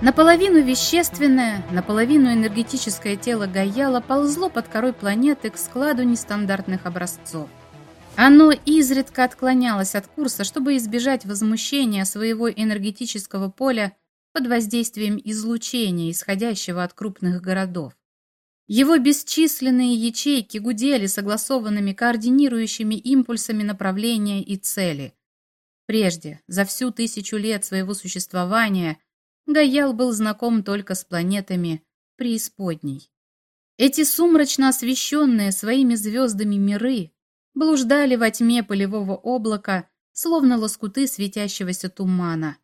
Наполовину вещественное, наполовину энергетическое тело Гаяла ползло под корой планеты к складу нестандартных образцов. Оно изредка отклонялось от курса, чтобы избежать возмущения своего энергетического поля под воздействием излучения, исходящего от крупных городов. Его бесчисленные ячейки гудели согласованными координирующими импульсами направления и цели. Прежде, за всю тысячу лет своего существования, Гаял был знаком только с планетами преисподней. Эти сумрачно освещенные своими звездами миры блуждали во тьме полевого облака, словно лоскуты светящегося тумана.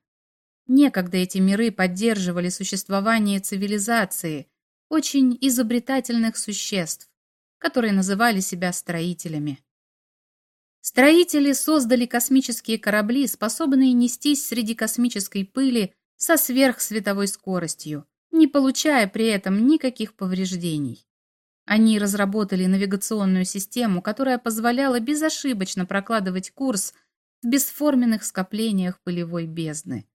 Некогда эти миры поддерживали существование цивилизации – очень изобретательных существ, которые называли себя строителями. Строители создали космические корабли, способные нестись среди космической пыли со сверхсветовой скоростью, не получая при этом никаких повреждений. Они разработали навигационную систему, которая позволяла безошибочно прокладывать курс в бесформенных скоплениях пылевой бездны.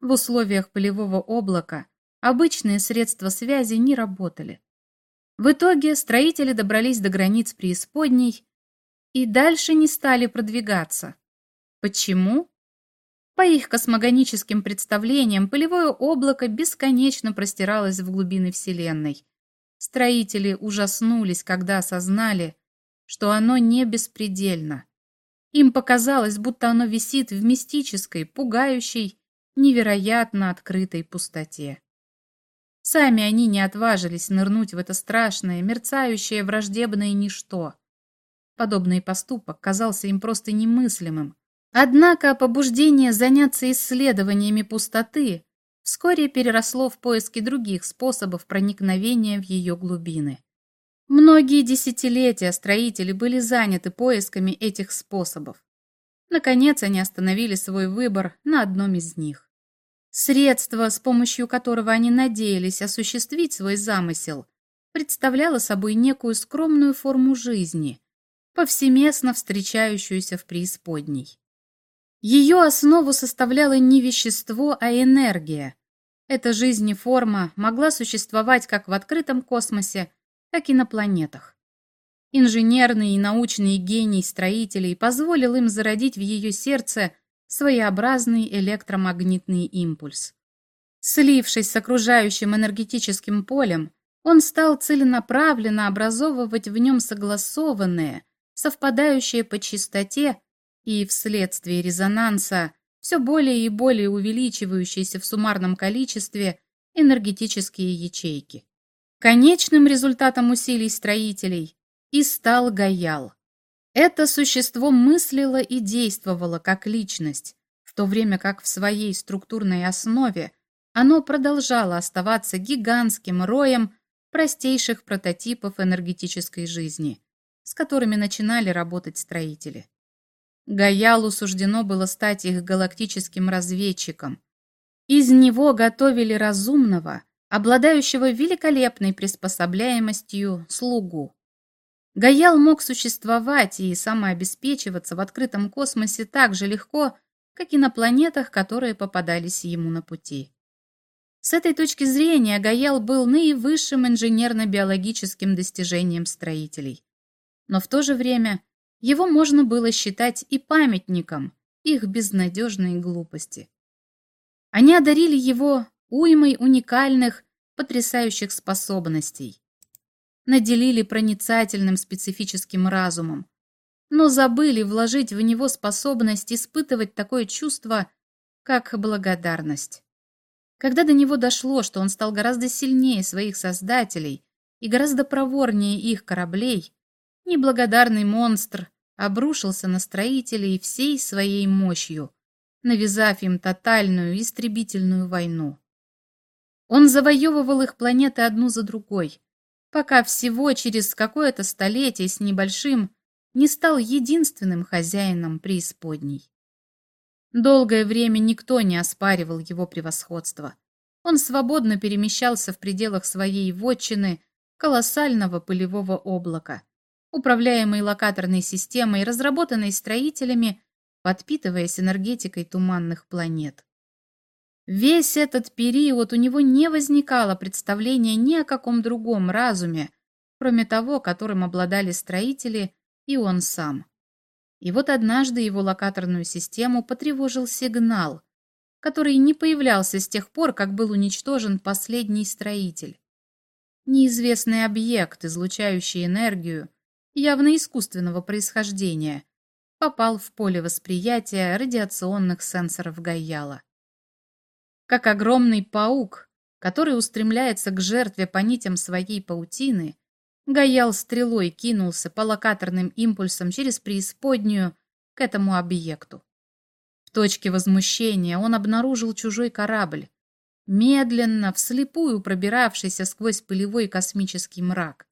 В условиях пылевого облака обычные средства связи не работали. В итоге строители добрались до границ преисподней и дальше не стали продвигаться. Почему? По их космогоническим представлениям, пылевое облако бесконечно простиралось в глубины Вселенной. Строители ужаснулись, когда осознали, что оно не беспредельно. Им показалось, будто оно висит в мистической, пугающей, невероятно открытой пустоте. Сами они не отважились нырнуть в это страшное, мерцающее, враждебное ничто. Подобный поступок казался им просто немыслимым. Однако побуждение заняться исследованиями пустоты вскоре переросло в поиски других способов проникновения в ее глубины. Многие десятилетия строители были заняты поисками этих способов. Наконец они остановили свой выбор на одном из них. Средство, с помощью которого они надеялись осуществить свой замысел, представляло собой некую скромную форму жизни, повсеместно встречающуюся в преисподней. Ее основу составляло не вещество, а энергия. Эта жизнеформа могла существовать как в открытом космосе, так и на планетах. Инженерный и научный гений строителей позволил им зародить в ее сердце – своеобразный электромагнитный импульс. Слившись с окружающим энергетическим полем, он стал целенаправленно образовывать в нем согласованные, совпадающие по частоте и вследствие резонанса все более и более увеличивающиеся в суммарном количестве энергетические ячейки. Конечным результатом усилий строителей и стал Гаял, это существо мыслило и действовало как личность, в то время как в своей структурной основе оно продолжало оставаться гигантским роем простейших прототипов энергетической жизни, с которыми начинали работать строители. Гаялу суждено было стать их галактическим разведчиком. Из него готовили разумного, обладающего великолепной приспособляемостью слугу. Гаял мог существовать и самообеспечиваться в открытом космосе так же легко, как и на планетах, которые попадались ему на пути. С этой точки зрения Гаял был наивысшим инженерно-биологическим достижением строителей. Но в то же время его можно было считать и памятником их безнадежной глупости. Они одарили его уймой уникальных, потрясающих способностей наделили проницательным специфическим разумом, но забыли вложить в него способность испытывать такое чувство, как благодарность. Когда до него дошло, что он стал гораздо сильнее своих создателей и гораздо проворнее их кораблей, неблагодарный монстр обрушился на строителей всей своей мощью, навязав им тотальную истребительную войну. Он завоевывал их планеты одну за другой, пока всего через какое-то столетие с небольшим не стал единственным хозяином преисподней. Долгое время никто не оспаривал его превосходство. Он свободно перемещался в пределах своей вотчины колоссального пылевого облака, управляемой локаторной системой, разработанной строителями, подпитываясь энергетикой туманных планет. Весь этот период у него не возникало представления ни о каком другом разуме, кроме того, которым обладали строители и он сам. И вот однажды его локаторную систему потревожил сигнал, который не появлялся с тех пор, как был уничтожен последний строитель. Неизвестный объект, излучающий энергию, явно искусственного происхождения, попал в поле восприятия радиационных сенсоров Гайяла. Как огромный паук, который устремляется к жертве по нитям своей паутины, Гаял стрелой кинулся по локаторным импульсам через преисподнюю к этому объекту. В точке возмущения он обнаружил чужой корабль, медленно, вслепую пробиравшийся сквозь пылевой космический мрак.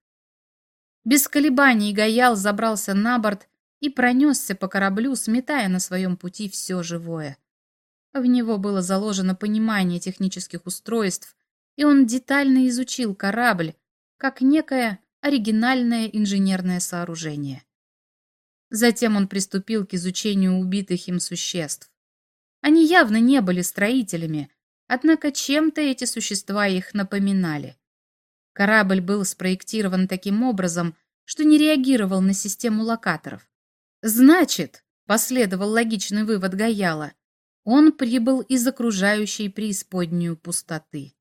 Без колебаний Гаял забрался на борт и пронесся по кораблю, сметая на своем пути все живое. В него было заложено понимание технических устройств, и он детально изучил корабль, как некое оригинальное инженерное сооружение. Затем он приступил к изучению убитых им существ. Они явно не были строителями, однако чем-то эти существа их напоминали. Корабль был спроектирован таким образом, что не реагировал на систему локаторов. Значит, последовал логичный вывод Гаяла, он прибыл из окружающей преисподнюю пустоты.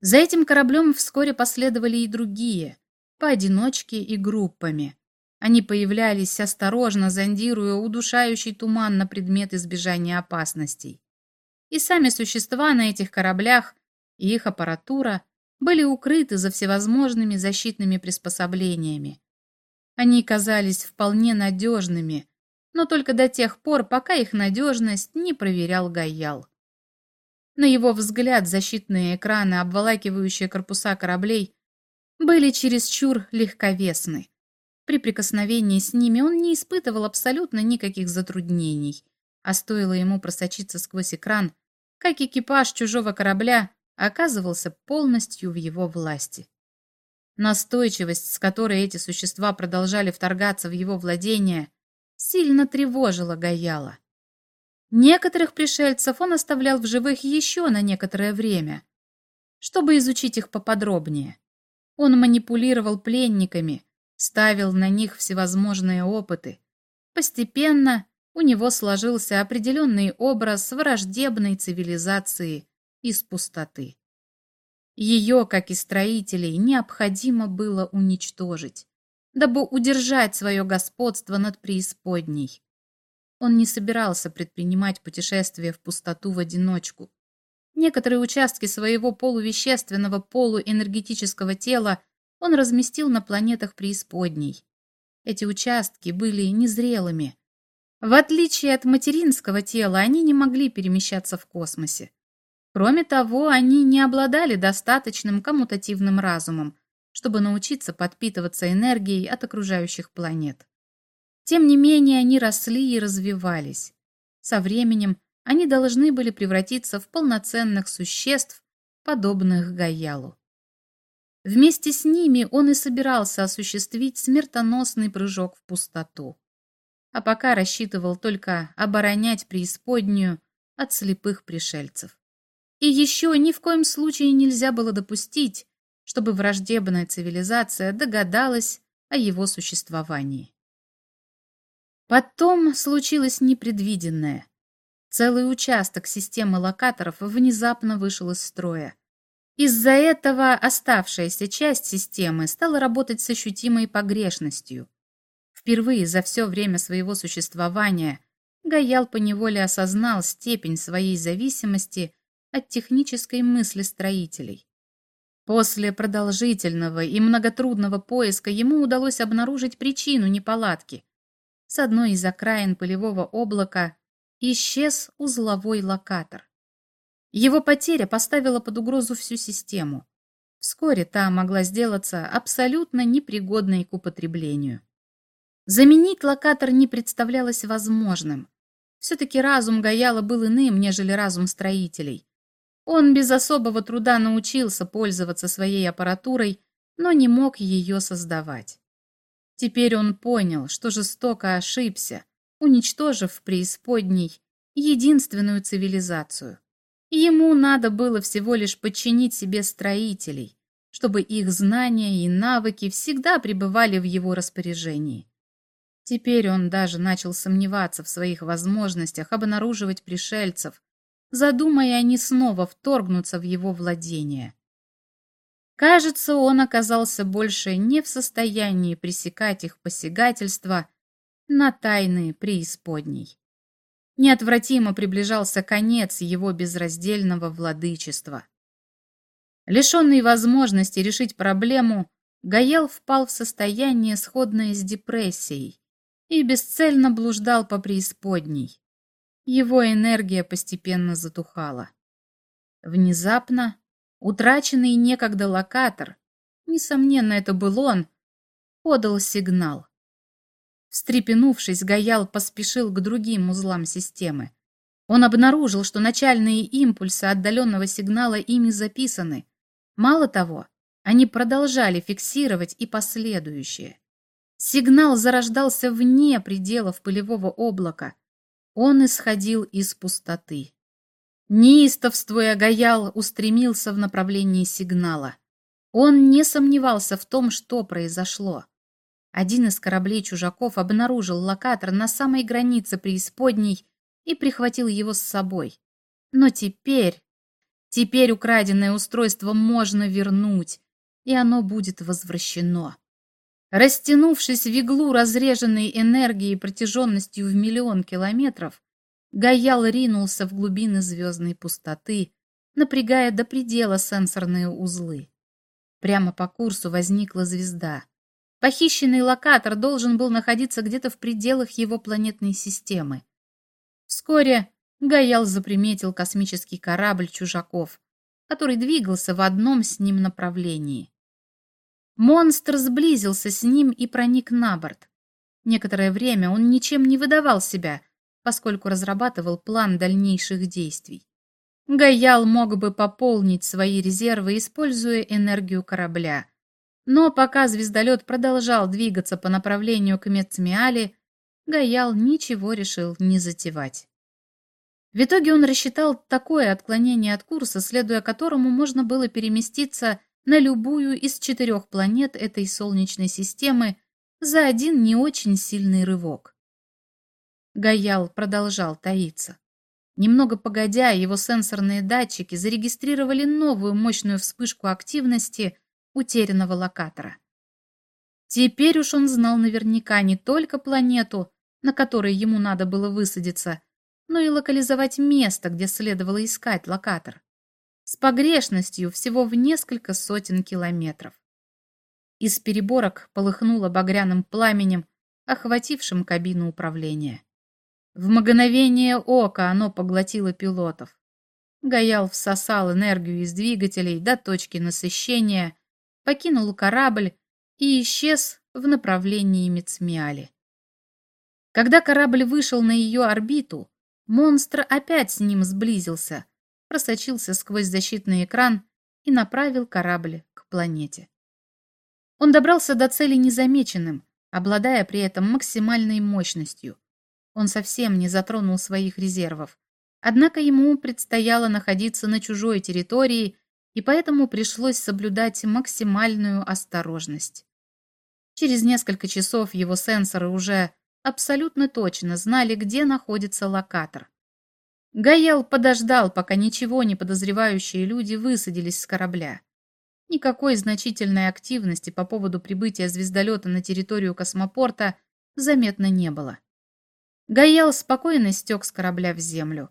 За этим кораблем вскоре последовали и другие, поодиночке и группами. Они появлялись осторожно, зондируя удушающий туман на предмет избежания опасностей. И сами существа на этих кораблях и их аппаратура были укрыты за всевозможными защитными приспособлениями. Они казались вполне надежными, но только до тех пор, пока их надежность не проверял Гаял. На его взгляд защитные экраны, обволакивающие корпуса кораблей, были чересчур легковесны. При прикосновении с ними он не испытывал абсолютно никаких затруднений, а стоило ему просочиться сквозь экран, как экипаж чужого корабля оказывался полностью в его власти. Настойчивость, с которой эти существа продолжали вторгаться в его владение, сильно тревожила Гаяла. Некоторых пришельцев он оставлял в живых еще на некоторое время, чтобы изучить их поподробнее. Он манипулировал пленниками, ставил на них всевозможные опыты. Постепенно у него сложился определенный образ враждебной цивилизации из пустоты. Ее, как и строителей, необходимо было уничтожить, дабы удержать свое господство над преисподней. Он не собирался предпринимать путешествие в пустоту в одиночку. Некоторые участки своего полувещественного полуэнергетического тела он разместил на планетах преисподней. Эти участки были незрелыми. В отличие от материнского тела, они не могли перемещаться в космосе. Кроме того, они не обладали достаточным коммутативным разумом, чтобы научиться подпитываться энергией от окружающих планет. Тем не менее, они росли и развивались. Со временем они должны были превратиться в полноценных существ, подобных Гаялу. Вместе с ними он и собирался осуществить смертоносный прыжок в пустоту. А пока рассчитывал только оборонять преисподнюю от слепых пришельцев. И еще ни в коем случае нельзя было допустить, чтобы враждебная цивилизация догадалась о его существовании. Потом случилось непредвиденное. Целый участок системы локаторов внезапно вышел из строя. Из-за этого оставшаяся часть системы стала работать с ощутимой погрешностью. Впервые за все время своего существования Гаял поневоле осознал степень своей зависимости от технической мысли строителей. После продолжительного и многотрудного поиска ему удалось обнаружить причину неполадки. С одной из окраин пылевого облака исчез узловой локатор. Его потеря поставила под угрозу всю систему. Вскоре та могла сделаться абсолютно непригодной к употреблению. Заменить локатор не представлялось возможным. Все-таки разум Гаяла был иным, нежели разум строителей. Он без особого труда научился пользоваться своей аппаратурой, но не мог ее создавать. Теперь он понял, что жестоко ошибся, уничтожив в преисподней единственную цивилизацию. Ему надо было всего лишь подчинить себе строителей, чтобы их знания и навыки всегда пребывали в его распоряжении. Теперь он даже начал сомневаться в своих возможностях обнаруживать пришельцев, задумая они снова вторгнуться в его владение. Кажется, он оказался больше не в состоянии пресекать их посягательства на тайны преисподней. Неотвратимо приближался конец его безраздельного владычества. Лишенный возможности решить проблему, Гаел впал в состояние, сходное с депрессией, и бесцельно блуждал по преисподней. Его энергия постепенно затухала. Внезапно утраченный некогда локатор, несомненно, это был он, подал сигнал. Встрепенувшись, Гаял поспешил к другим узлам системы. Он обнаружил, что начальные импульсы отдаленного сигнала ими записаны. Мало того, они продолжали фиксировать и последующие. Сигнал зарождался вне пределов пылевого облака. Он исходил из пустоты. Неистовствуя, Гаял устремился в направлении сигнала. Он не сомневался в том, что произошло. Один из кораблей чужаков обнаружил локатор на самой границе преисподней и прихватил его с собой. Но теперь... Теперь украденное устройство можно вернуть, и оно будет возвращено. Растянувшись в иглу разреженной энергией протяженностью в миллион километров, Гаял ринулся в глубины звездной пустоты, напрягая до предела сенсорные узлы. Прямо по курсу возникла звезда. Похищенный локатор должен был находиться где-то в пределах его планетной системы. Вскоре Гаял заприметил космический корабль чужаков, который двигался в одном с ним направлении. Монстр сблизился с ним и проник на борт. Некоторое время он ничем не выдавал себя, поскольку разрабатывал план дальнейших действий. Гаял мог бы пополнить свои резервы, используя энергию корабля. Но пока звездолет продолжал двигаться по направлению к Мецмиали, Гаял ничего решил не затевать. В итоге он рассчитал такое отклонение от курса, следуя которому можно было переместиться на любую из четырех планет этой Солнечной системы за один не очень сильный рывок. Гаял продолжал таиться. Немного погодя, его сенсорные датчики зарегистрировали новую мощную вспышку активности утерянного локатора. Теперь уж он знал наверняка не только планету, на которой ему надо было высадиться, но и локализовать место, где следовало искать локатор с погрешностью всего в несколько сотен километров. Из переборок полыхнуло багряным пламенем, охватившим кабину управления. В мгновение ока оно поглотило пилотов. Гаял всосал энергию из двигателей до точки насыщения, покинул корабль и исчез в направлении Мецмиали. Когда корабль вышел на ее орбиту, монстр опять с ним сблизился, просочился сквозь защитный экран и направил корабль к планете. Он добрался до цели незамеченным, обладая при этом максимальной мощностью. Он совсем не затронул своих резервов. Однако ему предстояло находиться на чужой территории, и поэтому пришлось соблюдать максимальную осторожность. Через несколько часов его сенсоры уже абсолютно точно знали, где находится локатор. Гаел подождал, пока ничего не подозревающие люди высадились с корабля. Никакой значительной активности по поводу прибытия звездолета на территорию космопорта заметно не было. Гаел спокойно стек с корабля в землю.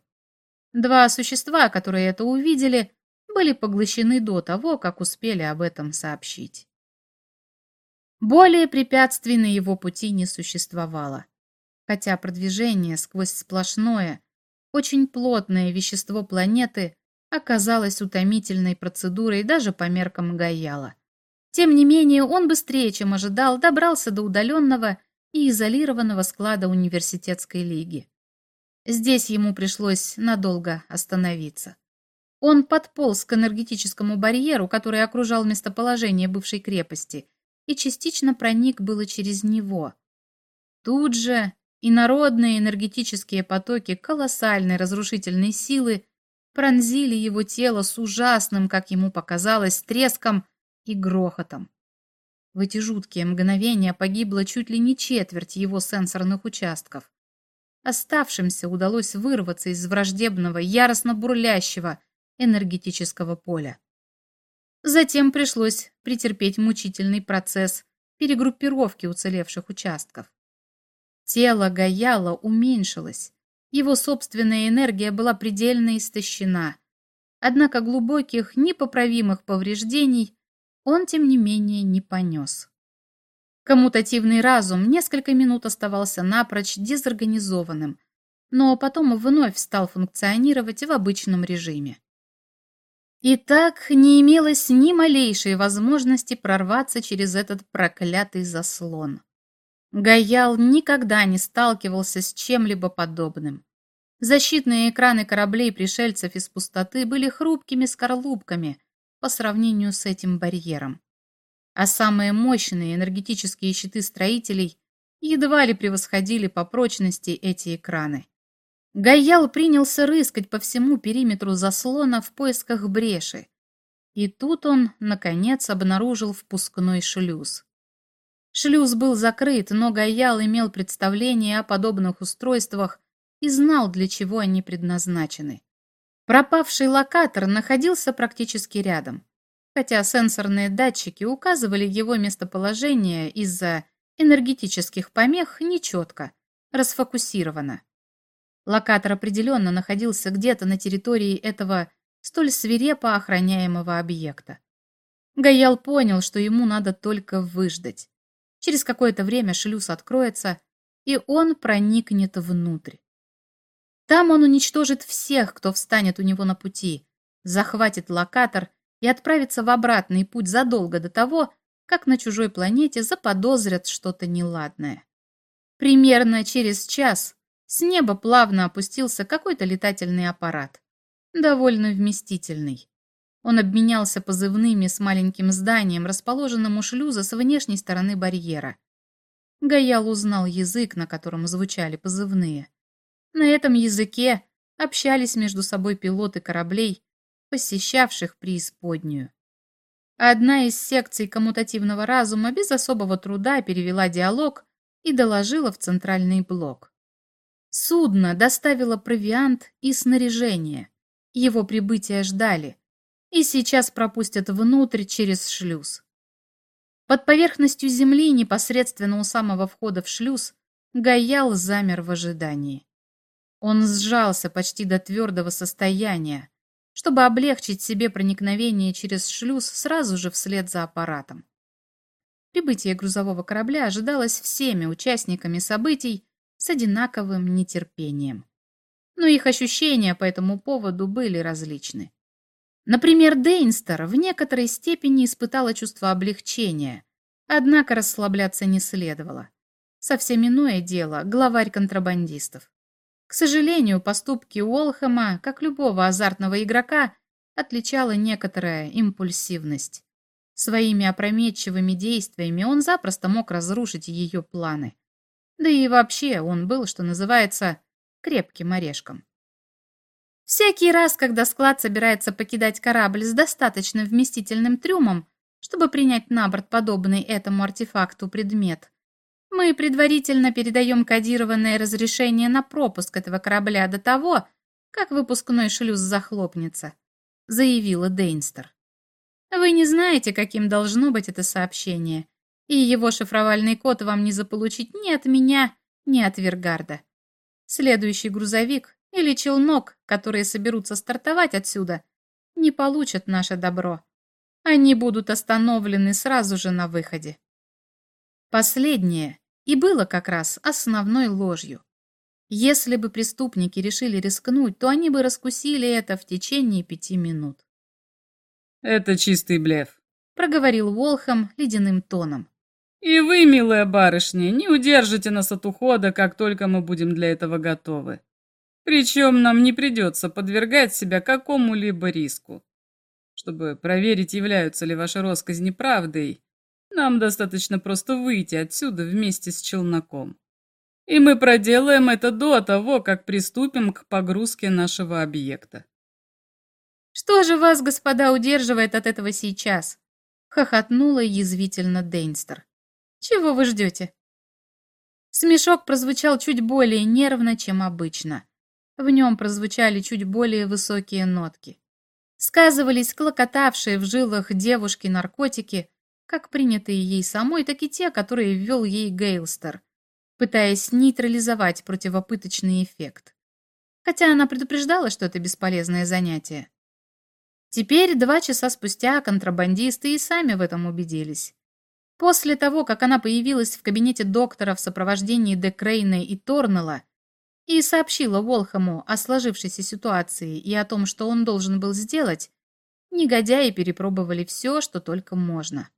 Два существа, которые это увидели, были поглощены до того, как успели об этом сообщить. Более препятствий на его пути не существовало, хотя продвижение сквозь сплошное, очень плотное вещество планеты оказалось утомительной процедурой даже по меркам Гаяла. Тем не менее, он быстрее, чем ожидал, добрался до удаленного и изолированного склада университетской лиги. Здесь ему пришлось надолго остановиться. Он подполз к энергетическому барьеру, который окружал местоположение бывшей крепости, и частично проник было через него. Тут же и народные энергетические потоки колоссальной разрушительной силы пронзили его тело с ужасным, как ему показалось, треском и грохотом. В эти жуткие мгновения погибло чуть ли не четверть его сенсорных участков. Оставшимся удалось вырваться из враждебного, яростно бурлящего энергетического поля. Затем пришлось претерпеть мучительный процесс перегруппировки уцелевших участков. Тело Гаяла уменьшилось, его собственная энергия была предельно истощена. Однако глубоких, непоправимых повреждений он, тем не менее, не понес. Коммутативный разум несколько минут оставался напрочь дезорганизованным, но потом вновь стал функционировать в обычном режиме. И так не имелось ни малейшей возможности прорваться через этот проклятый заслон. Гаял никогда не сталкивался с чем-либо подобным. Защитные экраны кораблей пришельцев из пустоты были хрупкими скорлупками по сравнению с этим барьером. А самые мощные энергетические щиты строителей едва ли превосходили по прочности эти экраны. Гаял принялся рыскать по всему периметру заслона в поисках бреши. И тут он, наконец, обнаружил впускной шлюз. Шлюз был закрыт, но Гаял имел представление о подобных устройствах и знал, для чего они предназначены. Пропавший локатор находился практически рядом, хотя сенсорные датчики указывали его местоположение из-за энергетических помех нечетко, расфокусировано. Локатор определенно находился где-то на территории этого столь свирепо охраняемого объекта. Гаял понял, что ему надо только выждать. Через какое-то время шлюз откроется, и он проникнет внутрь. Там он уничтожит всех, кто встанет у него на пути, захватит локатор и отправится в обратный путь задолго до того, как на чужой планете заподозрят что-то неладное. Примерно через час с неба плавно опустился какой-то летательный аппарат. Довольно вместительный. Он обменялся позывными с маленьким зданием, расположенным у шлюза с внешней стороны барьера. Гаял узнал язык, на котором звучали позывные. На этом языке общались между собой пилоты кораблей, посещавших преисподнюю. Одна из секций коммутативного разума без особого труда перевела диалог и доложила в центральный блок. Судно доставило провиант и снаряжение. Его прибытие ждали. И сейчас пропустят внутрь через шлюз. Под поверхностью земли, непосредственно у самого входа в шлюз, Гаял замер в ожидании. Он сжался почти до твердого состояния, чтобы облегчить себе проникновение через шлюз сразу же вслед за аппаратом. Прибытие грузового корабля ожидалось всеми участниками событий, с одинаковым нетерпением. Но их ощущения по этому поводу были различны. Например, Дейнстер в некоторой степени испытала чувство облегчения, однако расслабляться не следовало. Совсем иное дело главарь контрабандистов. К сожалению, поступки Уолхэма, как любого азартного игрока, отличала некоторая импульсивность. Своими опрометчивыми действиями он запросто мог разрушить ее планы. Да и вообще он был, что называется, крепким орешком. Всякий раз, когда склад собирается покидать корабль с достаточно вместительным трюмом, чтобы принять на борт подобный этому артефакту предмет, мы предварительно передаем кодированное разрешение на пропуск этого корабля до того, как выпускной шлюз захлопнется, заявила Дейнстер. Вы не знаете, каким должно быть это сообщение, и его шифровальный код вам не заполучить ни от меня, ни от Вергарда. Следующий грузовик или челнок, которые соберутся стартовать отсюда, не получат наше добро. Они будут остановлены сразу же на выходе. Последнее и было как раз основной ложью. Если бы преступники решили рискнуть, то они бы раскусили это в течение пяти минут. «Это чистый блеф», — проговорил Волхам ледяным тоном. И вы, милая барышня, не удержите нас от ухода, как только мы будем для этого готовы. Причем нам не придется подвергать себя какому-либо риску. Чтобы проверить, являются ли ваши россказни правдой, нам достаточно просто выйти отсюда вместе с челноком. И мы проделаем это до того, как приступим к погрузке нашего объекта. Что же вас, господа, удерживает от этого сейчас? Хохотнула язвительно Дейнстер. Чего вы ждете? Смешок прозвучал чуть более нервно, чем обычно. В нем прозвучали чуть более высокие нотки. Сказывались клокотавшие в жилах девушки наркотики, как принятые ей самой, так и те, которые ввел ей Гейлстер, пытаясь нейтрализовать противопыточный эффект. Хотя она предупреждала, что это бесполезное занятие. Теперь, два часа спустя, контрабандисты и сами в этом убедились. После того, как она появилась в кабинете доктора в сопровождении Декрейна и Торнелла и сообщила Волхаму о сложившейся ситуации и о том, что он должен был сделать, негодяи перепробовали все, что только можно.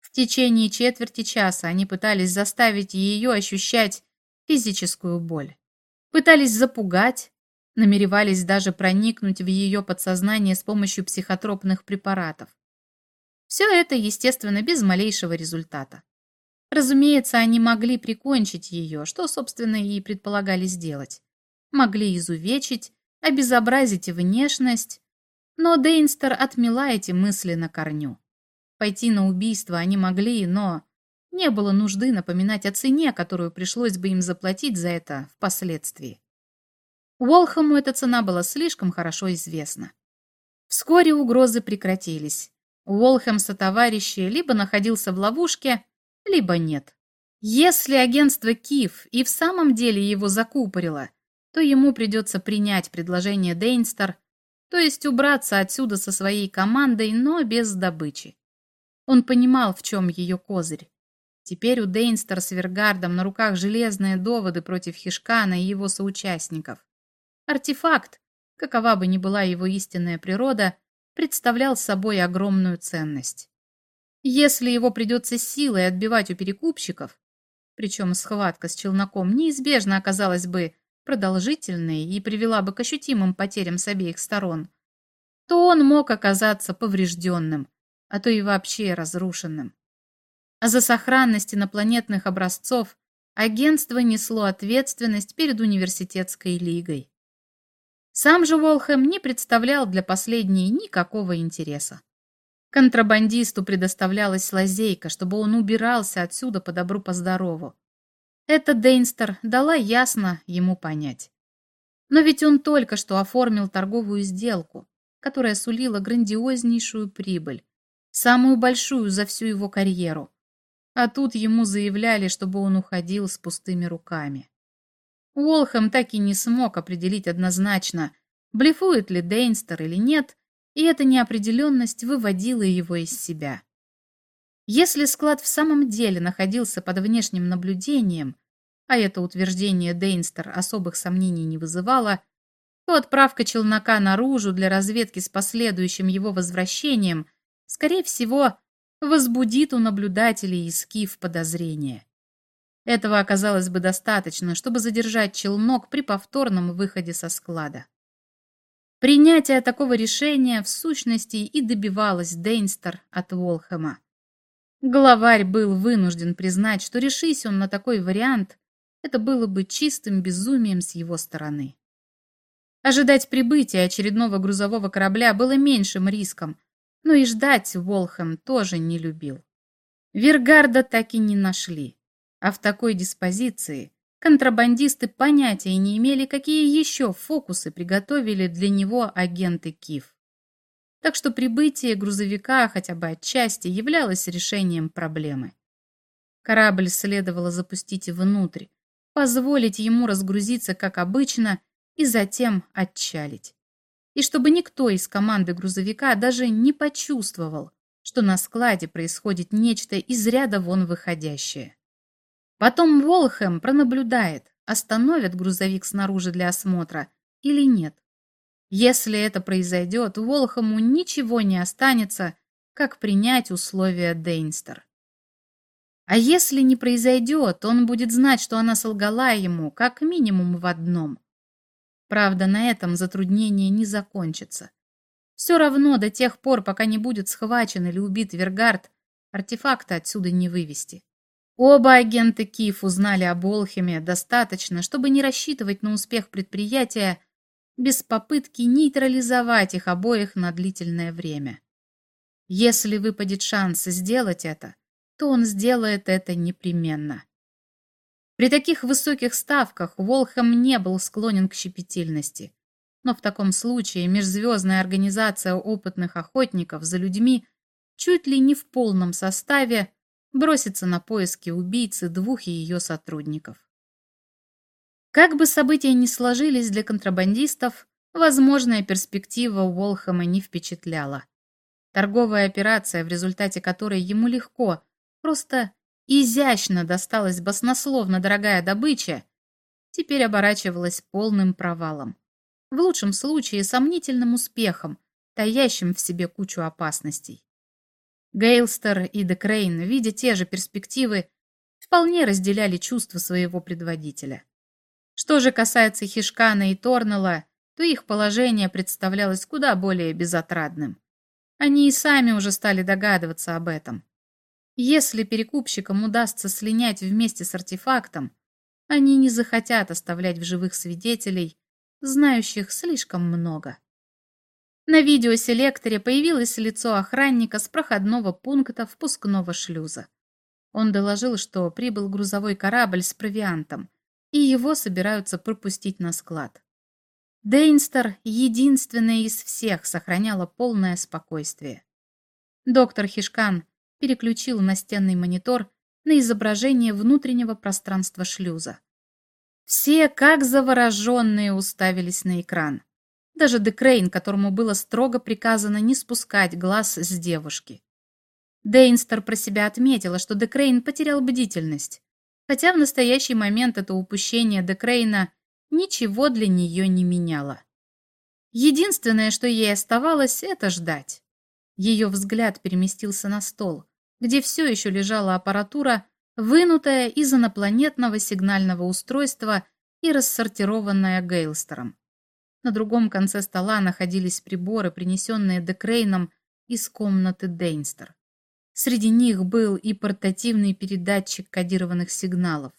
В течение четверти часа они пытались заставить ее ощущать физическую боль. Пытались запугать, намеревались даже проникнуть в ее подсознание с помощью психотропных препаратов. Все это, естественно, без малейшего результата. Разумеется, они могли прикончить ее, что, собственно, и предполагали сделать. Могли изувечить, обезобразить внешность, но Дейнстер отмела эти мысли на корню. Пойти на убийство они могли, но не было нужды напоминать о цене, которую пришлось бы им заплатить за это впоследствии. Уолхаму эта цена была слишком хорошо известна. Вскоре угрозы прекратились. Уолхэм товарищи либо находился в ловушке, либо нет. Если агентство КИФ и в самом деле его закупорило, то ему придется принять предложение Дейнстер, то есть убраться отсюда со своей командой, но без добычи. Он понимал, в чем ее козырь. Теперь у Дейнстер с Вергардом на руках железные доводы против Хишкана и его соучастников. Артефакт, какова бы ни была его истинная природа, представлял собой огромную ценность. Если его придется силой отбивать у перекупщиков, причем схватка с челноком неизбежно оказалась бы продолжительной и привела бы к ощутимым потерям с обеих сторон, то он мог оказаться поврежденным, а то и вообще разрушенным. А за сохранность инопланетных образцов агентство несло ответственность перед университетской лигой. Сам же Волхэм не представлял для последней никакого интереса. Контрабандисту предоставлялась лазейка, чтобы он убирался отсюда по добру по здорову. Это Дейнстер дала ясно ему понять. Но ведь он только что оформил торговую сделку, которая сулила грандиознейшую прибыль, самую большую за всю его карьеру. А тут ему заявляли, чтобы он уходил с пустыми руками. Уолхэм так и не смог определить однозначно, блефует ли Дейнстер или нет, и эта неопределенность выводила его из себя. Если склад в самом деле находился под внешним наблюдением, а это утверждение Дейнстер особых сомнений не вызывало, то отправка челнока наружу для разведки с последующим его возвращением, скорее всего, возбудит у наблюдателей из Киев подозрения. Этого оказалось бы достаточно, чтобы задержать челнок при повторном выходе со склада. Принятие такого решения в сущности и добивалось Дейнстер от Волхэма. Главарь был вынужден признать, что решись он на такой вариант, это было бы чистым безумием с его стороны. Ожидать прибытия очередного грузового корабля было меньшим риском, но и ждать Волхэм тоже не любил. Вергарда так и не нашли. А в такой диспозиции контрабандисты понятия не имели, какие еще фокусы приготовили для него агенты КИФ. Так что прибытие грузовика хотя бы отчасти являлось решением проблемы. Корабль следовало запустить внутрь, позволить ему разгрузиться, как обычно, и затем отчалить. И чтобы никто из команды грузовика даже не почувствовал, что на складе происходит нечто из ряда вон выходящее. Потом Волхэм пронаблюдает, остановит грузовик снаружи для осмотра или нет. Если это произойдет, Волхэму ничего не останется, как принять условия Дейнстер. А если не произойдет, он будет знать, что она солгала ему, как минимум в одном. Правда, на этом затруднение не закончится. Все равно до тех пор, пока не будет схвачен или убит Вергард, артефакта отсюда не вывести. Оба агента КИФ узнали об Олхеме достаточно, чтобы не рассчитывать на успех предприятия, без попытки нейтрализовать их обоих на длительное время. Если выпадет шанс сделать это, то он сделает это непременно. При таких высоких ставках Волхам не был склонен к щепетильности. Но в таком случае межзвездная организация опытных охотников за людьми чуть ли не в полном составе бросится на поиски убийцы двух ее сотрудников. Как бы события ни сложились для контрабандистов, возможная перспектива Уолхэма не впечатляла. Торговая операция, в результате которой ему легко, просто изящно досталась баснословно дорогая добыча, теперь оборачивалась полным провалом. В лучшем случае сомнительным успехом, таящим в себе кучу опасностей. Гейлстер и Декрейн, видя те же перспективы, вполне разделяли чувства своего предводителя. Что же касается Хишкана и Торнелла, то их положение представлялось куда более безотрадным. Они и сами уже стали догадываться об этом. Если перекупщикам удастся слинять вместе с артефактом, они не захотят оставлять в живых свидетелей, знающих слишком много. На видеоселекторе появилось лицо охранника с проходного пункта впускного шлюза. Он доложил, что прибыл грузовой корабль с провиантом, и его собираются пропустить на склад. Дейнстер, единственная из всех, сохраняла полное спокойствие. Доктор Хишкан переключил настенный монитор на изображение внутреннего пространства шлюза. Все, как завороженные, уставились на экран. Даже Декрейн, которому было строго приказано не спускать глаз с девушки. Дейнстер про себя отметила, что Декрейн потерял бдительность, хотя в настоящий момент это упущение Декрейна ничего для нее не меняло. Единственное, что ей оставалось, это ждать. Ее взгляд переместился на стол, где все еще лежала аппаратура, вынутая из инопланетного сигнального устройства и рассортированная Гейлстером. На другом конце стола находились приборы, принесенные Декрейном из комнаты Дейнстер. Среди них был и портативный передатчик кодированных сигналов.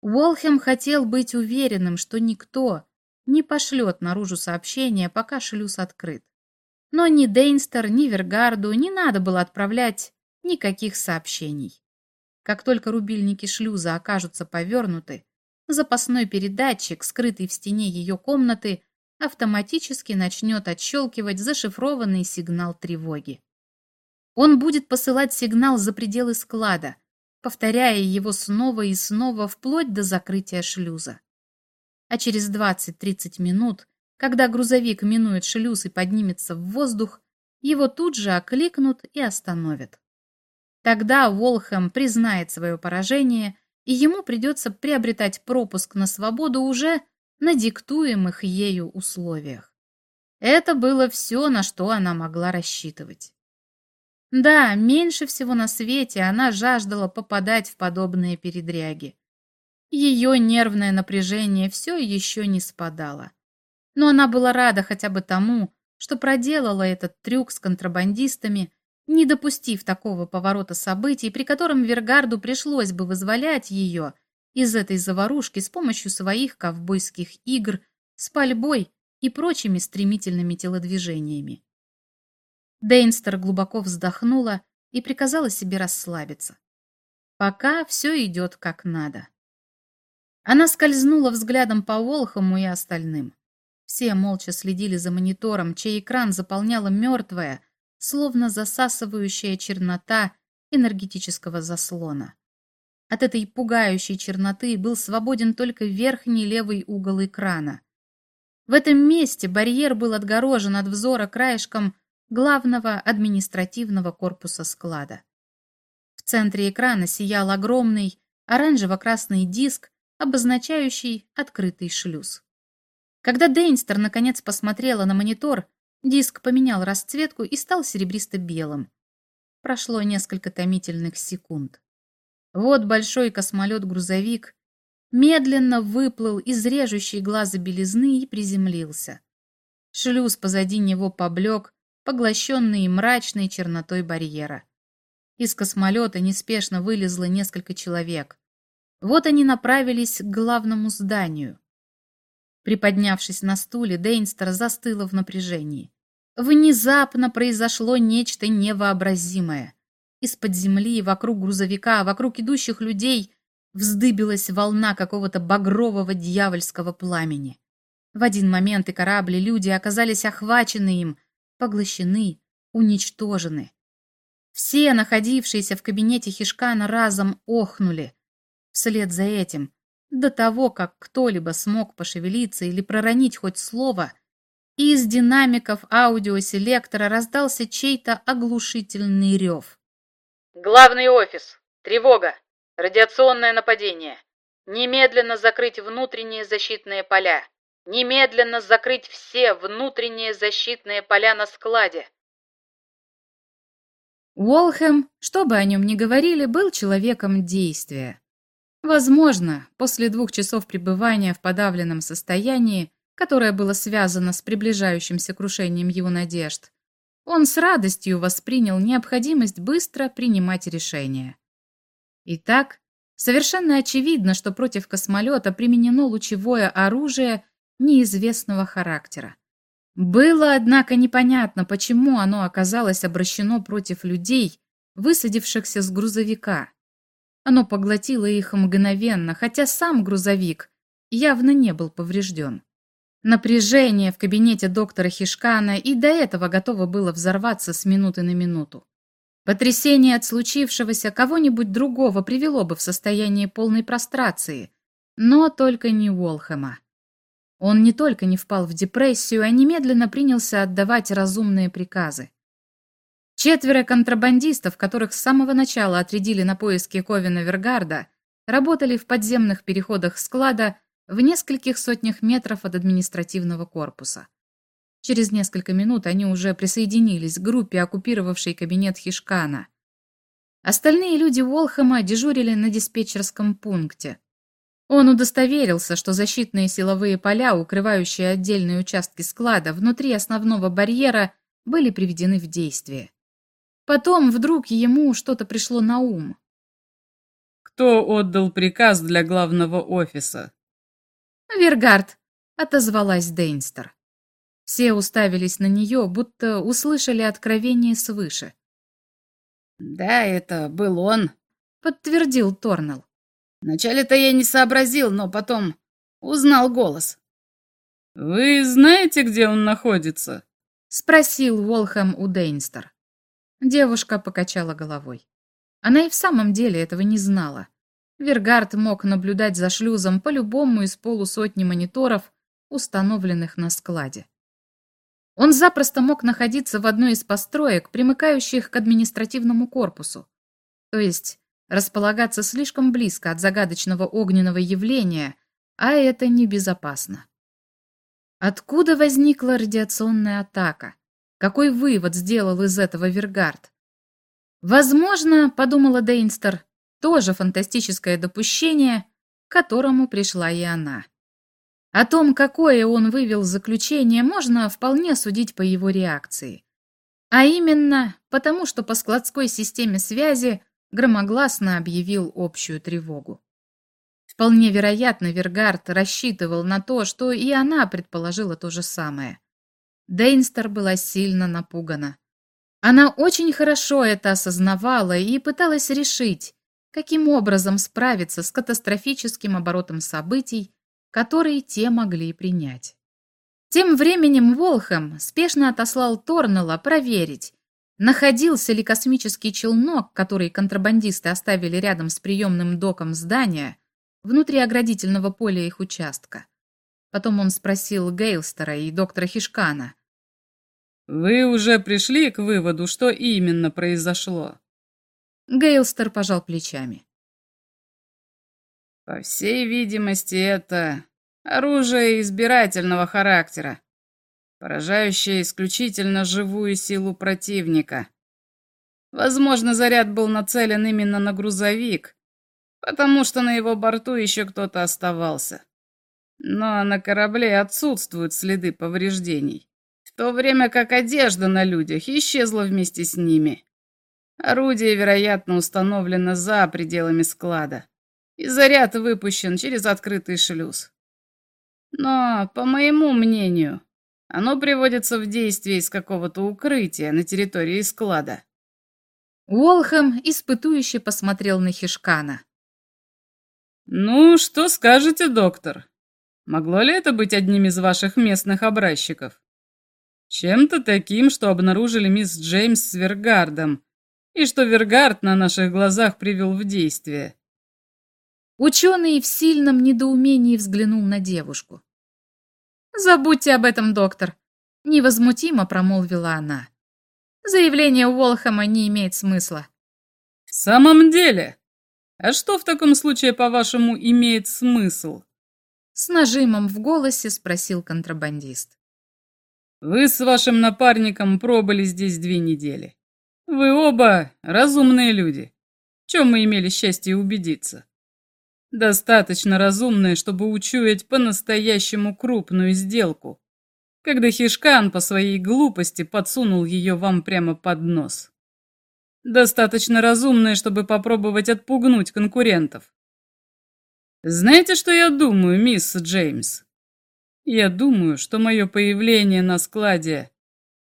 Уолхем хотел быть уверенным, что никто не пошлет наружу сообщение, пока шлюз открыт. Но ни Дейнстер, ни Вергарду не надо было отправлять никаких сообщений. Как только рубильники шлюза окажутся повернуты, запасной передатчик, скрытый в стене ее комнаты, автоматически начнет отщелкивать зашифрованный сигнал тревоги. Он будет посылать сигнал за пределы склада, повторяя его снова и снова вплоть до закрытия шлюза. А через 20-30 минут, когда грузовик минует шлюз и поднимется в воздух, его тут же окликнут и остановят. Тогда Волхэм признает свое поражение, и ему придется приобретать пропуск на свободу уже на диктуемых ею условиях. Это было все, на что она могла рассчитывать. Да, меньше всего на свете она жаждала попадать в подобные передряги. Ее нервное напряжение все еще не спадало. Но она была рада хотя бы тому, что проделала этот трюк с контрабандистами не допустив такого поворота событий, при котором Вергарду пришлось бы вызволять ее из этой заварушки с помощью своих ковбойских игр с пальбой и прочими стремительными телодвижениями. Дейнстер глубоко вздохнула и приказала себе расслабиться. Пока все идет как надо. Она скользнула взглядом по Волхому и остальным. Все молча следили за монитором, чей экран заполняла мертвая, словно засасывающая чернота энергетического заслона. От этой пугающей черноты был свободен только верхний левый угол экрана. В этом месте барьер был отгорожен от взора краешком главного административного корпуса склада. В центре экрана сиял огромный оранжево-красный диск, обозначающий открытый шлюз. Когда Дейнстер наконец посмотрела на монитор, Диск поменял расцветку и стал серебристо-белым. Прошло несколько томительных секунд. Вот большой космолет-грузовик медленно выплыл из режущей глаза белизны и приземлился. Шлюз позади него поблек, поглощенный мрачной чернотой барьера. Из космолета неспешно вылезло несколько человек. Вот они направились к главному зданию. Приподнявшись на стуле, Дейнстер застыла в напряжении. Внезапно произошло нечто невообразимое. Из-под земли, вокруг грузовика, вокруг идущих людей вздыбилась волна какого-то багрового дьявольского пламени. В один момент и корабль, и люди оказались охвачены им, поглощены, уничтожены. Все, находившиеся в кабинете Хишкана, разом охнули. Вслед за этим, до того, как кто-либо смог пошевелиться или проронить хоть слово, из динамиков аудиоселектора раздался чей-то оглушительный рев. «Главный офис! Тревога! Радиационное нападение! Немедленно закрыть внутренние защитные поля! Немедленно закрыть все внутренние защитные поля на складе!» Уолхэм, что бы о нем ни говорили, был человеком действия. Возможно, после двух часов пребывания в подавленном состоянии, которое было связано с приближающимся крушением его надежд, он с радостью воспринял необходимость быстро принимать решения. Итак, совершенно очевидно, что против космолета применено лучевое оружие неизвестного характера. Было, однако, непонятно, почему оно оказалось обращено против людей, высадившихся с грузовика. Оно поглотило их мгновенно, хотя сам грузовик явно не был поврежден. Напряжение в кабинете доктора Хишкана и до этого готово было взорваться с минуты на минуту. Потрясение от случившегося кого-нибудь другого привело бы в состояние полной прострации, но только не Уолхэма. Он не только не впал в депрессию, а немедленно принялся отдавать разумные приказы. Четверо контрабандистов, которых с самого начала отрядили на поиски Ковина Вергарда, работали в подземных переходах склада в нескольких сотнях метров от административного корпуса. Через несколько минут они уже присоединились к группе, оккупировавшей кабинет Хишкана. Остальные люди Волхэма дежурили на диспетчерском пункте. Он удостоверился, что защитные силовые поля, укрывающие отдельные участки склада внутри основного барьера, были приведены в действие. Потом вдруг ему что-то пришло на ум. «Кто отдал приказ для главного офиса?» «Вергард», — отозвалась Дейнстер. Все уставились на нее, будто услышали откровение свыше. «Да, это был он», — подтвердил Торнелл. Вначале-то я не сообразил, но потом узнал голос. «Вы знаете, где он находится?» — спросил Уолхэм у Дейнстер. Девушка покачала головой. Она и в самом деле этого не знала. Вергард мог наблюдать за шлюзом по любому из полусотни мониторов, установленных на складе. Он запросто мог находиться в одной из построек, примыкающих к административному корпусу. То есть располагаться слишком близко от загадочного огненного явления, а это небезопасно. Откуда возникла радиационная атака? Какой вывод сделал из этого Вергард? Возможно, подумала Дейнстер, тоже фантастическое допущение, к которому пришла и она. О том, какое он вывел заключение, можно вполне судить по его реакции. А именно, потому что по складской системе связи громогласно объявил общую тревогу. Вполне вероятно, Вергард рассчитывал на то, что и она предположила то же самое. Дейнстер была сильно напугана. Она очень хорошо это осознавала и пыталась решить, каким образом справиться с катастрофическим оборотом событий, которые те могли принять. Тем временем Волхэм спешно отослал Торнелла проверить, находился ли космический челнок, который контрабандисты оставили рядом с приемным доком здания, внутри оградительного поля их участка. Потом он спросил Гейлстера и доктора Хишкана. «Вы уже пришли к выводу, что именно произошло?» Гейлстер пожал плечами. «По всей видимости, это оружие избирательного характера поражающая исключительно живую силу противника. Возможно, заряд был нацелен именно на грузовик, потому что на его борту еще кто-то оставался. Но на корабле отсутствуют следы повреждений, в то время как одежда на людях исчезла вместе с ними. Орудие, вероятно, установлено за пределами склада, и заряд выпущен через открытый шлюз. Но, по моему мнению, оно приводится в действие из какого-то укрытия на территории склада. Уолхэм испытующе посмотрел на Хишкана. «Ну, что скажете, доктор? Могло ли это быть одним из ваших местных образчиков? Чем-то таким, что обнаружили мисс Джеймс с Вергардом, и что Вергард на наших глазах привел в действие?» Ученый в сильном недоумении взглянул на девушку. «Забудьте об этом, доктор», — невозмутимо промолвила она. «Заявление Уолхэма не имеет смысла». «В самом деле? А что в таком случае, по-вашему, имеет смысл?» С нажимом в голосе спросил контрабандист. «Вы с вашим напарником пробыли здесь две недели. Вы оба разумные люди, в чем мы имели счастье убедиться. Достаточно разумные, чтобы учуять по-настоящему крупную сделку, когда Хишкан по своей глупости подсунул ее вам прямо под нос. Достаточно разумные, чтобы попробовать отпугнуть конкурентов. Знаете, что я думаю, мисс Джеймс? Я думаю, что мое появление на складе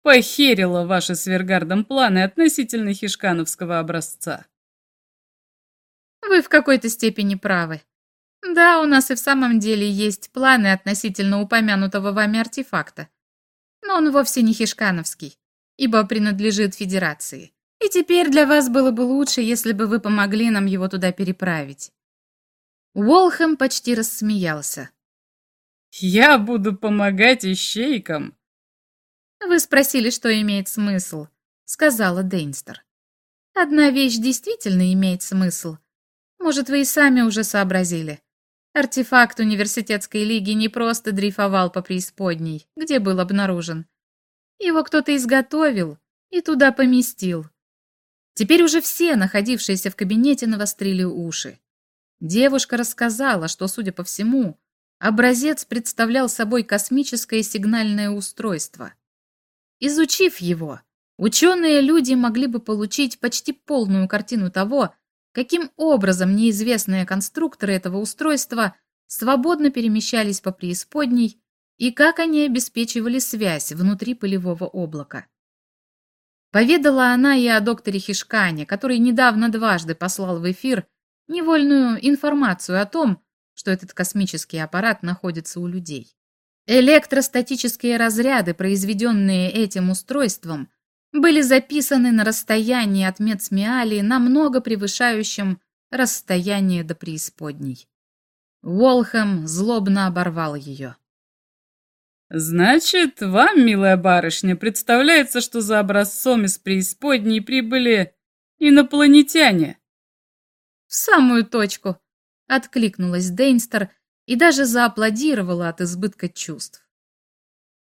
похерило ваши с Вергардом планы относительно хишкановского образца. Вы в какой-то степени правы. Да, у нас и в самом деле есть планы относительно упомянутого вами артефакта. Но он вовсе не хишкановский, ибо принадлежит Федерации. И теперь для вас было бы лучше, если бы вы помогли нам его туда переправить. Уолхэм почти рассмеялся. «Я буду помогать ищейкам?» «Вы спросили, что имеет смысл», — сказала Дейнстер. «Одна вещь действительно имеет смысл, может, вы и сами уже сообразили. Артефакт университетской лиги не просто дрейфовал по преисподней, где был обнаружен. Его кто-то изготовил и туда поместил. Теперь уже все, находившиеся в кабинете, навострили уши. Девушка рассказала, что, судя по всему, образец представлял собой космическое сигнальное устройство. Изучив его, ученые люди могли бы получить почти полную картину того, каким образом неизвестные конструкторы этого устройства свободно перемещались по преисподней и как они обеспечивали связь внутри пылевого облака. Поведала она и о докторе Хишкане, который недавно дважды послал в эфир невольную информацию о том, что этот космический аппарат находится у людей. Электростатические разряды, произведенные этим устройством, были записаны на расстоянии от Мецмиалии, намного превышающем расстояние до преисподней. Уолхэм злобно оборвал ее. «Значит, вам, милая барышня, представляется, что за образцом из преисподней прибыли инопланетяне?» «В самую точку!» — откликнулась Дейнстер и даже зааплодировала от избытка чувств.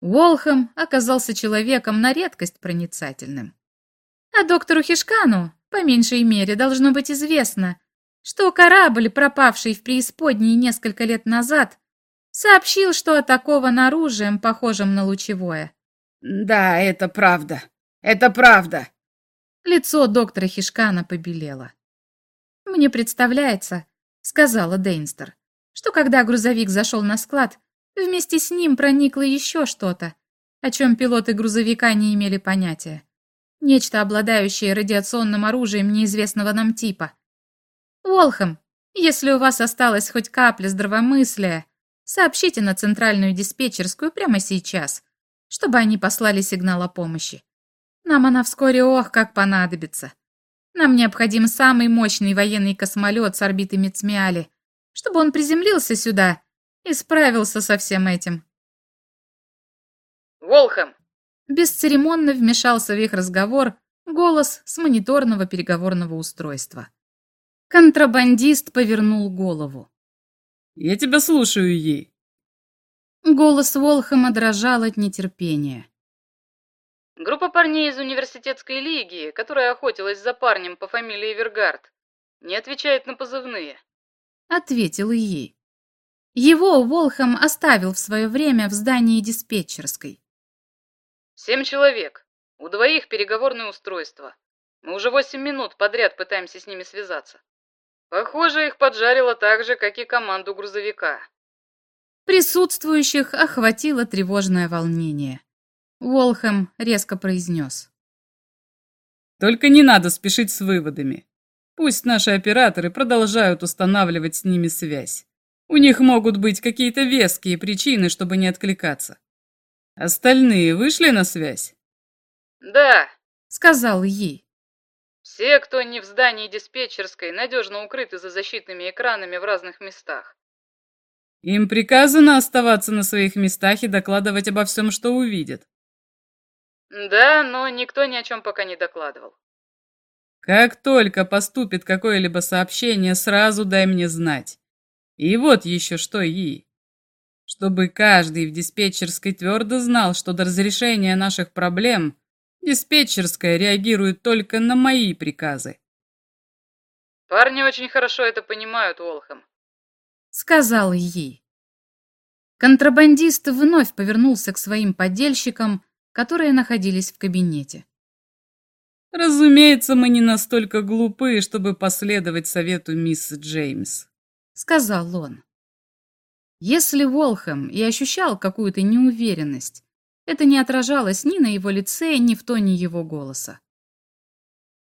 Уолхэм оказался человеком на редкость проницательным. А доктору Хишкану, по меньшей мере, должно быть известно, что корабль, пропавший в преисподней несколько лет назад, сообщил, что атакован оружием, похожим на лучевое. «Да, это правда. Это правда». Лицо доктора Хишкана побелело. «Мне представляется», — сказала Дейнстер, «что когда грузовик зашел на склад, Вместе с ним проникло еще что-то, о чем пилоты грузовика не имели понятия. Нечто, обладающее радиационным оружием неизвестного нам типа. Уолхэм, если у вас осталась хоть капля здравомыслия, сообщите на центральную диспетчерскую прямо сейчас, чтобы они послали сигнал о помощи. Нам она вскоре ох как понадобится. Нам необходим самый мощный военный космолет с орбиты Мецмиали, чтобы он приземлился сюда и справился со всем этим. «Волхэм!» Бесцеремонно вмешался в их разговор голос с мониторного переговорного устройства. Контрабандист повернул голову. «Я тебя слушаю, ей». Голос Волхэма дрожал от нетерпения. Группа парней из университетской лиги, которая охотилась за парнем по фамилии Вергард, не отвечает на позывные. Ответил ей. Его Волхэм оставил в свое время в здании диспетчерской. «Семь человек. У двоих переговорное устройство. Мы уже восемь минут подряд пытаемся с ними связаться. Похоже, их поджарило так же, как и команду грузовика. Присутствующих охватило тревожное волнение. Волхэм резко произнес. «Только не надо спешить с выводами. Пусть наши операторы продолжают устанавливать с ними связь. У них могут быть какие-то веские причины, чтобы не откликаться. Остальные вышли на связь?» «Да», — сказал ей. «Все, кто не в здании диспетчерской, надежно укрыты за защитными экранами в разных местах. Им приказано оставаться на своих местах и докладывать обо всем, что увидят. Да, но никто ни о чем пока не докладывал. Как только поступит какое-либо сообщение, сразу дай мне знать. И вот еще что, И. Чтобы каждый в диспетчерской твердо знал, что до разрешения наших проблем диспетчерская реагирует только на мои приказы. Парни очень хорошо это понимают, Уолхэм сказал ей. Контрабандист вновь повернулся к своим подельщикам, которые находились в кабинете. «Разумеется, мы не настолько глупы, чтобы последовать совету мисс Джеймс», — сказал он. Если Волхэм и ощущал какую-то неуверенность, это не отражалось ни на его лице, ни в тоне его голоса.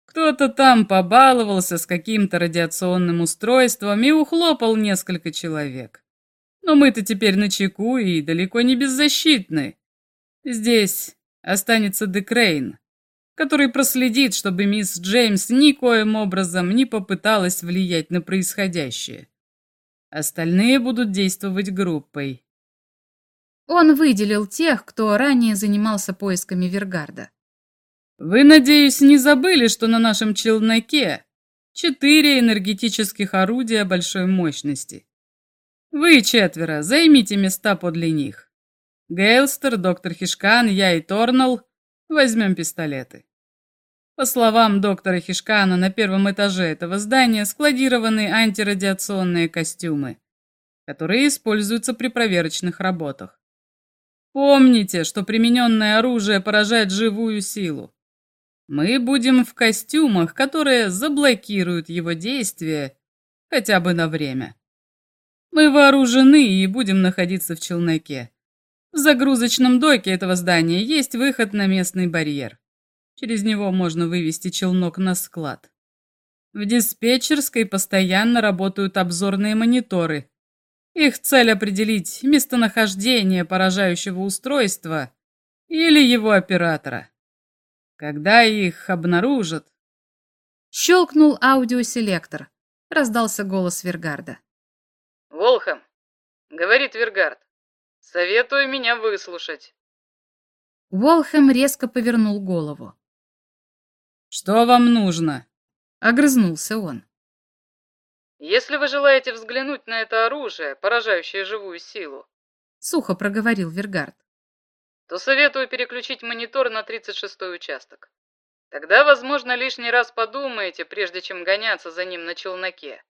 Кто-то там побаловался с каким-то радиационным устройством и ухлопал несколько человек. Но мы-то теперь на чеку и далеко не беззащитны. Здесь останется Декрейн, который проследит, чтобы мисс Джеймс никоим образом не попыталась влиять на происходящее. Остальные будут действовать группой. Он выделил тех, кто ранее занимался поисками Вергарда. Вы, надеюсь, не забыли, что на нашем челноке четыре энергетических орудия большой мощности. Вы четверо, займите места подле них. Гейлстер, доктор Хишкан, я и Торнал возьмем пистолеты. По словам доктора Хишкана, на первом этаже этого здания складированы антирадиационные костюмы, которые используются при проверочных работах. Помните, что примененное оружие поражает живую силу. Мы будем в костюмах, которые заблокируют его действия хотя бы на время. Мы вооружены и будем находиться в челноке. В загрузочном доке этого здания есть выход на местный барьер. Через него можно вывести челнок на склад. В диспетчерской постоянно работают обзорные мониторы. Их цель определить местонахождение поражающего устройства или его оператора. Когда их обнаружат... Щелкнул аудиоселектор. Раздался голос Вергарда. «Волхэм», — говорит Вергард, — «советую меня выслушать». Волхэм резко повернул голову. «Что вам нужно?» — огрызнулся он. «Если вы желаете взглянуть на это оружие, поражающее живую силу», — сухо проговорил Вергард, то советую переключить монитор на 36-й участок. Тогда, возможно, лишний раз подумаете, прежде чем гоняться за ним на челноке.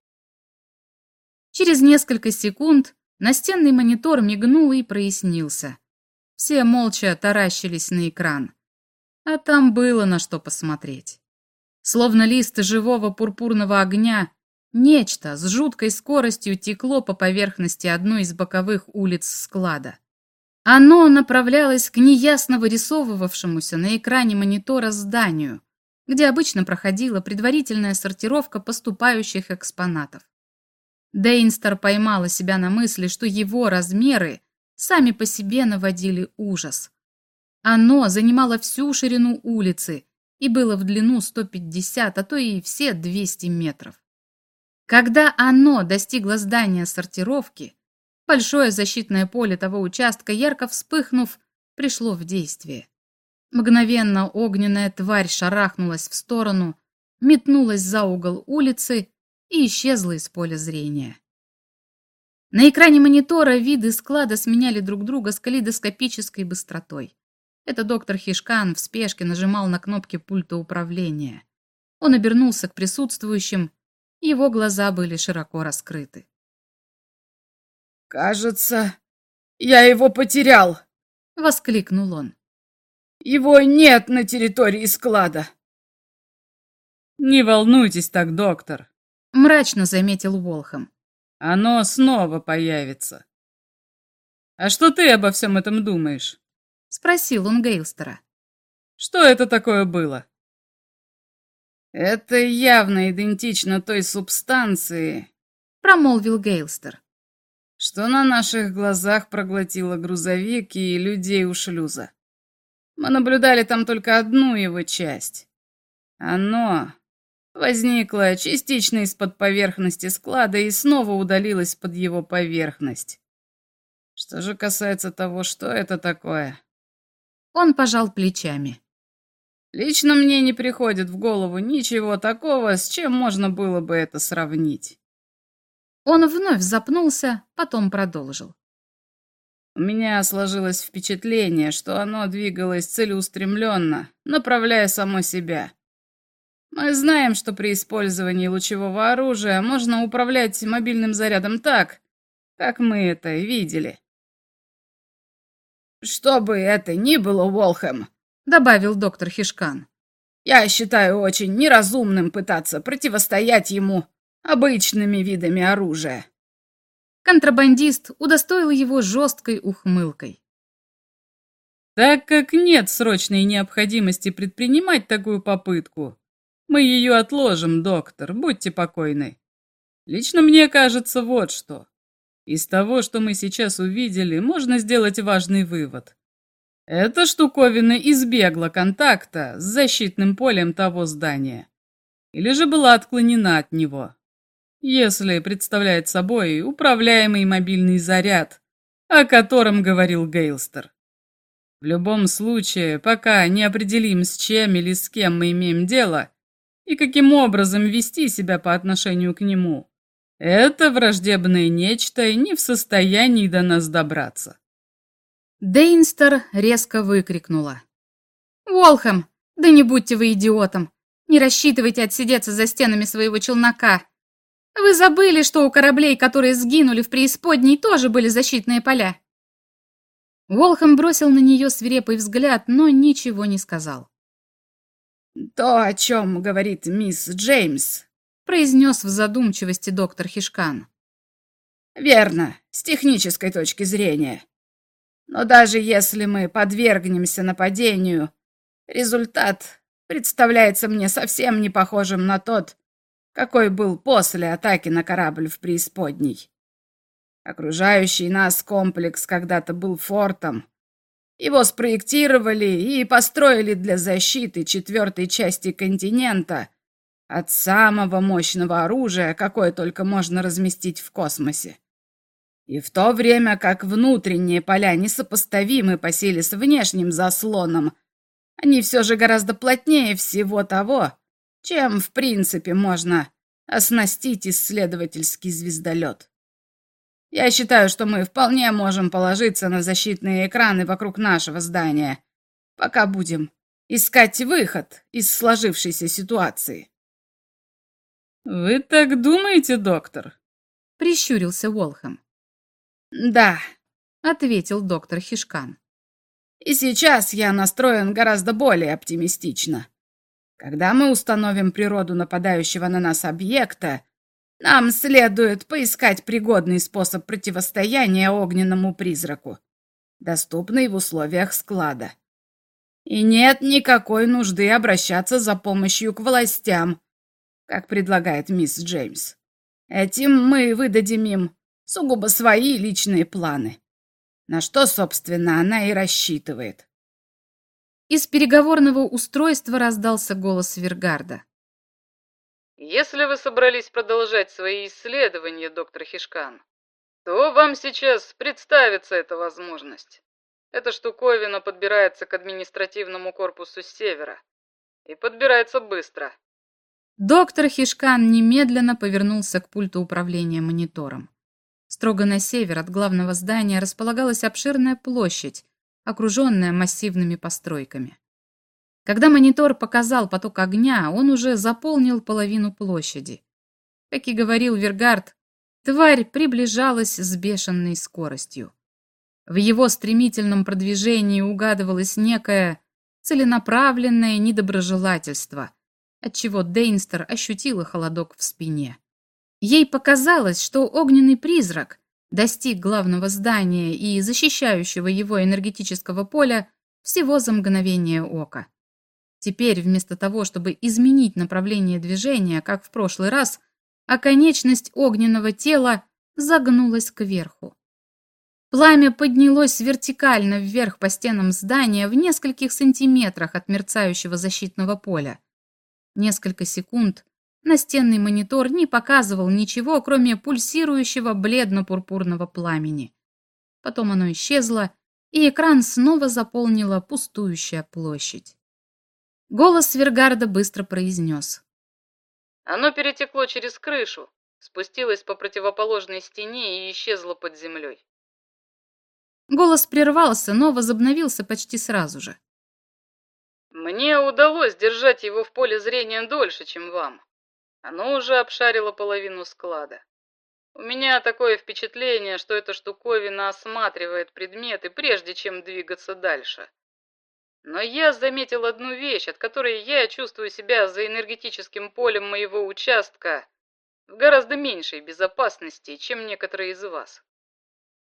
Через несколько секунд настенный монитор мигнул и прояснился. Все молча таращились на экран. А там было на что посмотреть. Словно лист живого пурпурного огня, нечто с жуткой скоростью текло по поверхности одной из боковых улиц склада. Оно направлялось к неясно вырисовывавшемуся на экране монитора зданию, где обычно проходила предварительная сортировка поступающих экспонатов. Дейнстер поймала себя на мысли, что его размеры сами по себе наводили ужас. Оно занимало всю ширину улицы и было в длину 150, а то и все 200 метров. Когда оно достигло здания сортировки, Большое защитное поле того участка, ярко вспыхнув, пришло в действие. Мгновенно огненная тварь шарахнулась в сторону, метнулась за угол улицы и исчезла из поля зрения. На экране монитора виды склада сменяли друг друга с калейдоскопической быстротой. Это доктор Хишкан в спешке нажимал на кнопки пульта управления. Он обернулся к присутствующим, его глаза были широко раскрыты. «Кажется, я его потерял!» — воскликнул он. «Его нет на территории склада!» «Не волнуйтесь так, доктор!» — мрачно заметил Волхом. «Оно снова появится!» «А что ты обо всем этом думаешь?» — спросил он Гейлстера. «Что это такое было?» «Это явно идентично той субстанции», — промолвил Гейлстер. «что на наших глазах проглотила грузовик и людей у шлюза. Мы наблюдали там только одну его часть. Оно возникло частично из-под поверхности склада и снова удалилось под его поверхность. Что же касается того, что это такое, он пожал плечами. Лично мне не приходит в голову ничего такого, с чем можно было бы это сравнить. Он вновь запнулся, потом продолжил. У меня сложилось впечатление, что оно двигалось целеустремленно, направляя само себя. Мы знаем, что при использовании лучевого оружия можно управлять мобильным зарядом так, как мы это видели. «Что бы это ни было, Уолхэм», — добавил доктор Хишкан. «Я считаю очень неразумным пытаться противостоять ему обычными видами оружия». Контрабандист удостоил его жесткой ухмылкой. «Так как нет срочной необходимости предпринимать такую попытку, мы ее отложим, доктор, будьте покойны. Лично мне кажется вот что. Из того, что мы сейчас увидели, можно сделать важный вывод. Эта штуковина избегла контакта с защитным полем того здания. Или же была отклонена от него. Если представляет собой управляемый мобильный заряд, о котором говорил Гейлстер. В любом случае, пока не определим, с чем или с кем мы имеем дело, и каким образом вести себя по отношению к нему, это враждебное нечто не в состоянии до нас добраться. Дейнстер резко выкрикнула. «Волхэм, да не будьте вы идиотом! Не рассчитывайте отсидеться за стенами своего челнока! Вы забыли, что у кораблей, которые сгинули в преисподней, тоже были защитные поля!» Волхэм бросил на нее свирепый взгляд, но ничего не сказал. «То, о чем говорит мисс Джеймс, произнес в задумчивости доктор Хишкан. Верно, с технической точки зрения. Но даже если мы подвергнемся нападению, результат представляется мне совсем не похожим на тот, какой был после атаки на корабль в преисподней. Окружающий нас комплекс когда-то был фортом. Его спроектировали и построили для защиты четвертой части континента от самого мощного оружия, какое только можно разместить в космосе. И в то время как внутренние поля несопоставимы по силе с внешним заслоном, они все же гораздо плотнее всего того, чем, в принципе, можно оснастить исследовательский звездолет. Я считаю, что мы вполне можем положиться на защитные экраны вокруг нашего здания, пока будем искать выход из сложившейся ситуации. «Вы так думаете, доктор?» — прищурился Уолхэм. «Да», — ответил доктор Хишкан. «И сейчас я настроен гораздо более оптимистично. Когда мы установим природу нападающего на нас объекта, нам следует поискать пригодный способ противостояния огненному призраку, доступный в условиях склада. И нет никакой нужды обращаться за помощью к властям, как предлагает мисс Джеймс. Этим мы выдадим им сугубо свои личные планы. На что, собственно, она и рассчитывает. Из переговорного устройства раздался голос Вергарда. «Если вы собрались продолжать свои исследования, доктор Хишкан, то вам сейчас представится эта возможность. Эта штуковина подбирается к административному корпусу с севера. И подбирается быстро. Доктор Хишкан немедленно повернулся к пульту управления монитором. Строго на север от главного здания располагалась обширная площадь, окруженная массивными постройками. Когда монитор показал поток огня, он уже заполнил половину площади. Как и говорил Вергард, тварь приближалась с бешеной скоростью. В его стремительном продвижении угадывалось некое целенаправленное недоброжелательство – отчего Дейнстер ощутила холодок в спине. Ей показалось, что огненный призрак достиг главного здания и защищающего его энергетического поля всего за мгновение ока. Теперь, вместо того, чтобы изменить направление движения, как в прошлый раз, оконечность огненного тела загнулась кверху. Пламя поднялось вертикально вверх по стенам здания в нескольких сантиметрах от мерцающего защитного поля. Несколько секунд настенный монитор не показывал ничего, кроме пульсирующего бледно-пурпурного пламени. Потом оно исчезло, и экран снова заполнила пустующая площадь. Голос Вергарда быстро произнес. Оно перетекло через крышу, спустилось по противоположной стене и исчезло под землей. Голос прервался, но возобновился почти сразу же. Мне удалось держать его в поле зрения дольше, чем вам. Оно уже обшарило половину склада. У меня такое впечатление, что эта штуковина осматривает предметы, прежде чем двигаться дальше. Но я заметил одну вещь, от которой я чувствую себя за энергетическим полем моего участка в гораздо меньшей безопасности, чем некоторые из вас.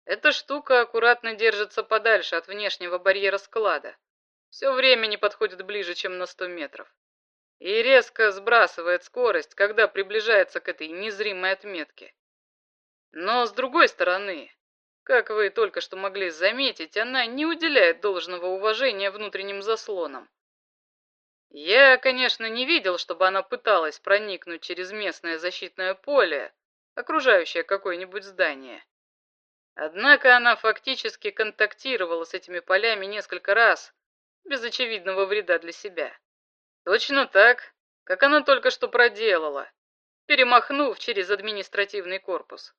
Эта штука аккуратно держится подальше от внешнего барьера склада. Все время не подходит ближе, чем на 100 метров. И резко сбрасывает скорость, когда приближается к этой незримой отметке. Но с другой стороны, как вы только что могли заметить, она не уделяет должного уважения внутренним заслонам. Я, конечно, не видел, чтобы она пыталась проникнуть через местное защитное поле, окружающее какое-нибудь здание. Однако она фактически контактировала с этими полями несколько раз, без очевидного вреда для себя. Точно так, как она только что проделала, перемахнув через административный корпус.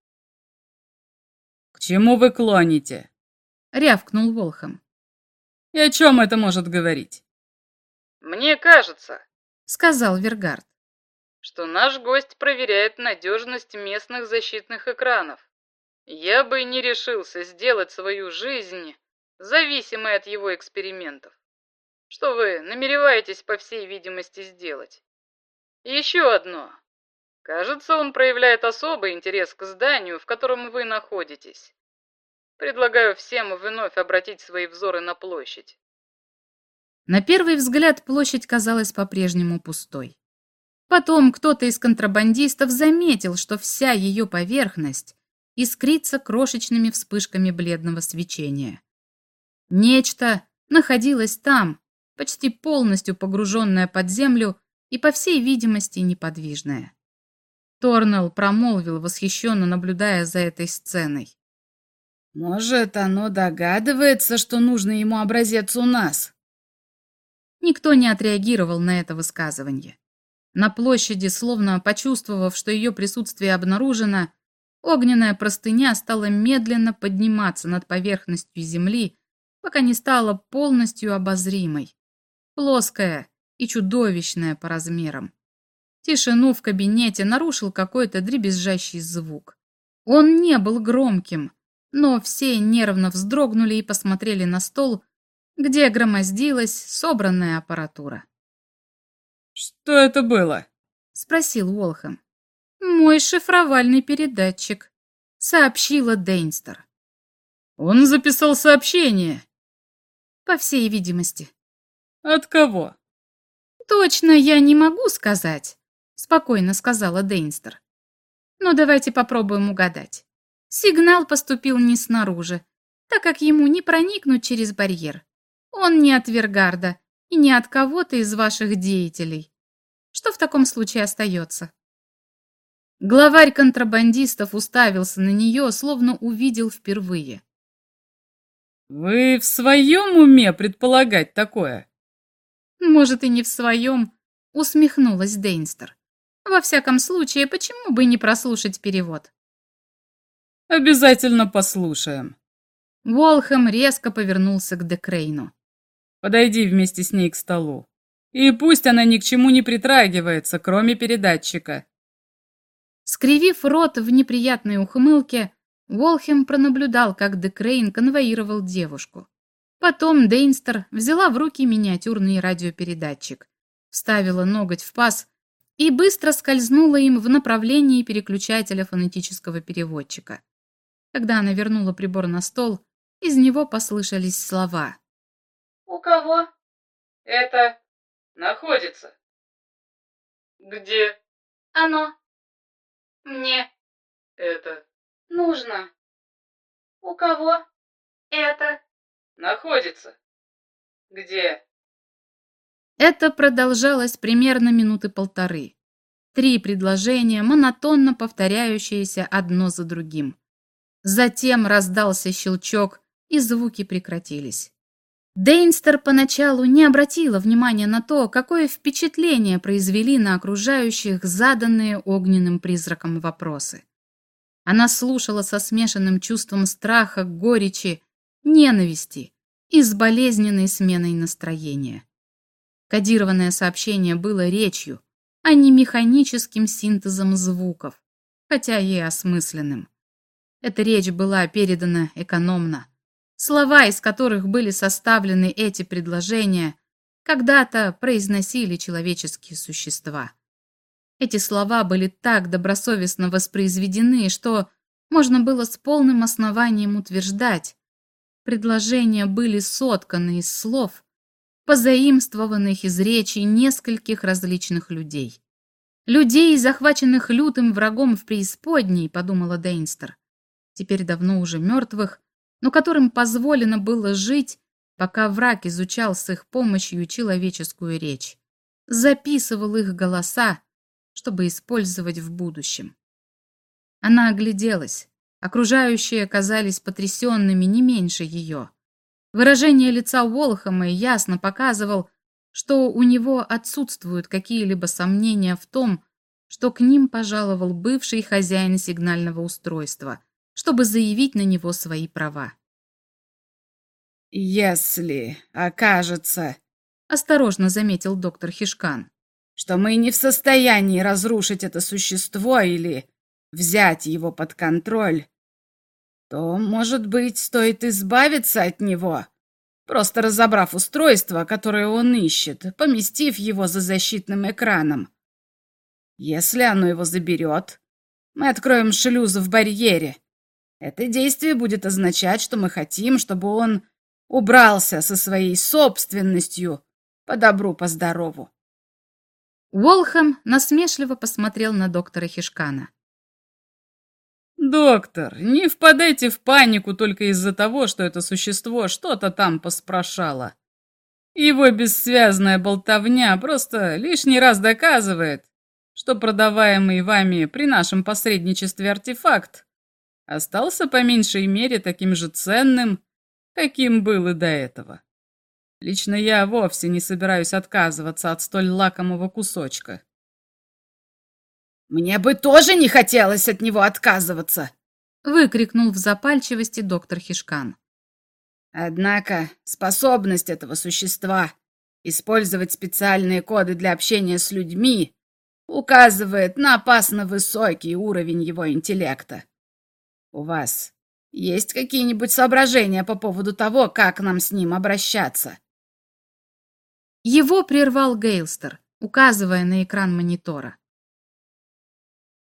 «К чему вы клоните?» — рявкнул Волхом. «И о чем это может говорить?» «Мне кажется», — сказал Вергард, «что наш гость проверяет надежность местных защитных экранов. Я бы не решился сделать свою жизнь зависимой от его экспериментов. Что вы намереваетесь, по всей видимости, сделать? И еще одно. Кажется, он проявляет особый интерес к зданию, в котором вы находитесь. Предлагаю всем вновь обратить свои взоры на площадь. На первый взгляд площадь казалась по-прежнему пустой. Потом кто-то из контрабандистов заметил, что вся ее поверхность искрится крошечными вспышками бледного свечения. Нечто находилось там, почти полностью погруженное под землю и, по всей видимости, неподвижное. Торнелл промолвил, восхищенно наблюдая за этой сценой. «Может, оно догадывается, что нужно ему образец у нас?» Никто не отреагировал на это высказывание. На площади, словно почувствовав, что ее присутствие обнаружено, Огненная простыня стала медленно подниматься над поверхностью земли, пока не стала полностью обозримой. Плоская и чудовищная по размерам. Тишину в кабинете нарушил какой-то дребезжащий звук. Он не был громким, но все нервно вздрогнули и посмотрели на стол, где громоздилась собранная аппаратура. «Что это было?» — спросил Уолхэм. «Мой шифровальный передатчик», — сообщила Дейнстер. «Он записал сообщение». «По всей видимости». «От кого?» «Точно я не могу сказать», — спокойно сказала Дейнстер. «Но давайте попробуем угадать. Сигнал поступил не снаружи, так как ему не проникнуть через барьер. Он не от Вергарда и не от кого-то из ваших деятелей. Что в таком случае остается?» Главарь контрабандистов уставился на нее, словно увидел впервые. «Вы в своем уме предполагать такое?» «Может, и не в своем», — усмехнулась Дейнстер. «Во всяком случае, почему бы не прослушать перевод?» «Обязательно послушаем». Волхэм резко повернулся к Декрейну. «Подойди вместе с ней к столу. И пусть она ни к чему не притрагивается, кроме передатчика. Скривив рот в неприятной ухмылке, Волхем пронаблюдал, как Декрейн конвоировал девушку. Потом Дейнстер взяла в руки миниатюрный радиопередатчик, вставила ноготь в паз и быстро скользнула им в направлении переключателя фонетического переводчика. Когда она вернула прибор на стол, из него послышались слова. «У кого?» «Это находится». «Где?» «Оно. Мне». «Это нужно». «У кого?» «Это». «Находится». «Где?» Это продолжалось примерно минуты полторы. Три предложения, монотонно повторяющиеся одно за другим. Затем раздался щелчок, и звуки прекратились. Дейнстер поначалу не обратила внимания на то, какое впечатление произвели на окружающих заданные огненным призраком вопросы. Она слушала со смешанным чувством страха, горечи, ненависти и с болезненной сменой настроения. Кодированное сообщение было речью, а не механическим синтезом звуков, хотя и осмысленным. Эта речь была передана экономно. Слова, из которых были составлены эти предложения, когда-то произносили человеческие существа. Эти слова были так добросовестно воспроизведены, что можно было с полным основанием утверждать, предложения были сотканы из слов, позаимствованных из речи нескольких различных людей. Людей, захваченных лютым врагом в преисподней, подумала Дейнстер, теперь давно уже мертвых, но которым позволено было жить, пока враг изучал с их помощью человеческую речь, записывал их голоса, чтобы использовать в будущем. Она огляделась. Окружающие оказались потрясенными не меньше ее. Выражение лица Уолхэма ясно показывал, что у него отсутствуют какие-либо сомнения в том, что к ним пожаловал бывший хозяин сигнального устройства, чтобы заявить на него свои права. «Если окажется», — осторожно заметил доктор Хишкан, «что мы не в состоянии разрушить это существо или взять его под контроль, то, может быть, стоит избавиться от него, просто разобрав устройство, которое он ищет, поместив его за защитным экраном. Если оно его заберет, мы откроем шлюз в барьере. Это действие будет означать, что мы хотим, чтобы он убрался со своей собственностью по добру, по здорову. Уолхэм насмешливо посмотрел на доктора Хишкана. «Доктор, не впадайте в панику только из-за того, что это существо что-то там поспрашало. Его бессвязная болтовня просто лишний раз доказывает, что продаваемый вами при нашем посредничестве артефакт остался по меньшей мере таким же ценным, каким был и до этого. Лично я вовсе не собираюсь отказываться от столь лакомого кусочка. «Мне бы тоже не хотелось от него отказываться!» — выкрикнул в запальчивости доктор Хишкан. «Однако способность этого существа использовать специальные коды для общения с людьми указывает на опасно высокий уровень его интеллекта. У вас есть какие-нибудь соображения по поводу того, как нам с ним обращаться?» Его прервал Гейлстер, указывая на экран монитора.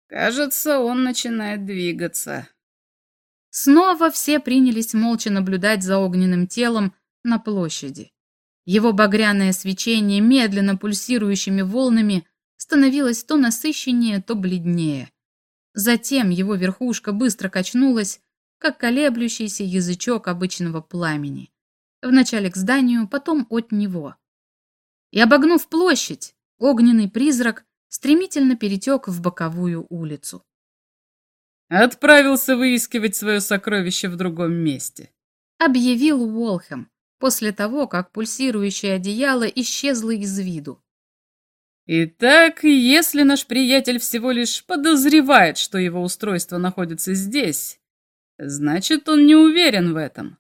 Кажется, он начинает двигаться. Снова все принялись молча наблюдать за огненным телом на площади. Его багряное свечение медленно пульсирующими волнами становилось то насыщеннее, то бледнее. Затем его верхушка быстро качнулась, как колеблющийся язычок обычного пламени. Вначале к зданию, потом от него. И обогнув площадь, огненный призрак стремительно перетек в боковую улицу. «Отправился выискивать свое сокровище в другом месте», — объявил Уолхэм после того, как пульсирующее одеяло исчезло из виду. «Итак, если наш приятель всего лишь подозревает, что его устройство находится здесь, значит, он не уверен в этом.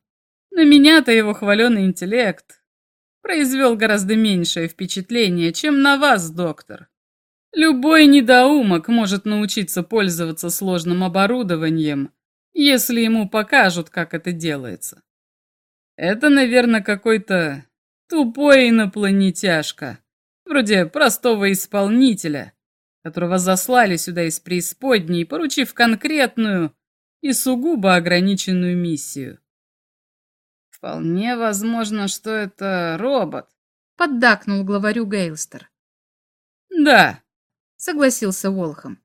На меня-то его хваленый интеллект произвел гораздо меньшее впечатление, чем на вас, доктор. Любой недоумок может научиться пользоваться сложным оборудованием, если ему покажут, как это делается. Это, наверное, какой-то тупой инопланетяшка, вроде простого исполнителя, которого заслали сюда из преисподней, поручив конкретную, и сугубо ограниченную миссию. Вполне возможно, что это робот, поддакнул главарю Гейлстер. Да, согласился Волхом.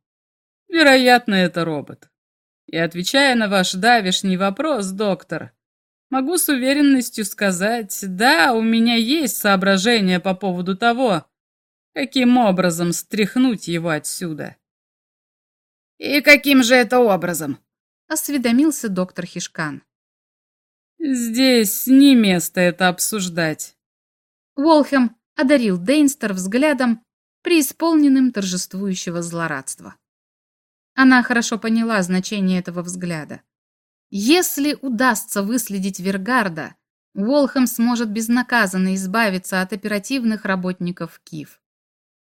Вероятно, это робот. И отвечая на ваш давишний вопрос, доктор, могу с уверенностью сказать, да, у меня есть соображения по поводу того, каким образом стряхнуть его отсюда. И каким же это образом? Осведомился доктор Хишкан. Здесь не место это обсуждать. Волхем одарил Дейнстер взглядом, преисполненным торжествующего злорадства. Она хорошо поняла значение этого взгляда. Если удастся выследить Вергарда, Волхем сможет безнаказанно избавиться от оперативных работников КИФ.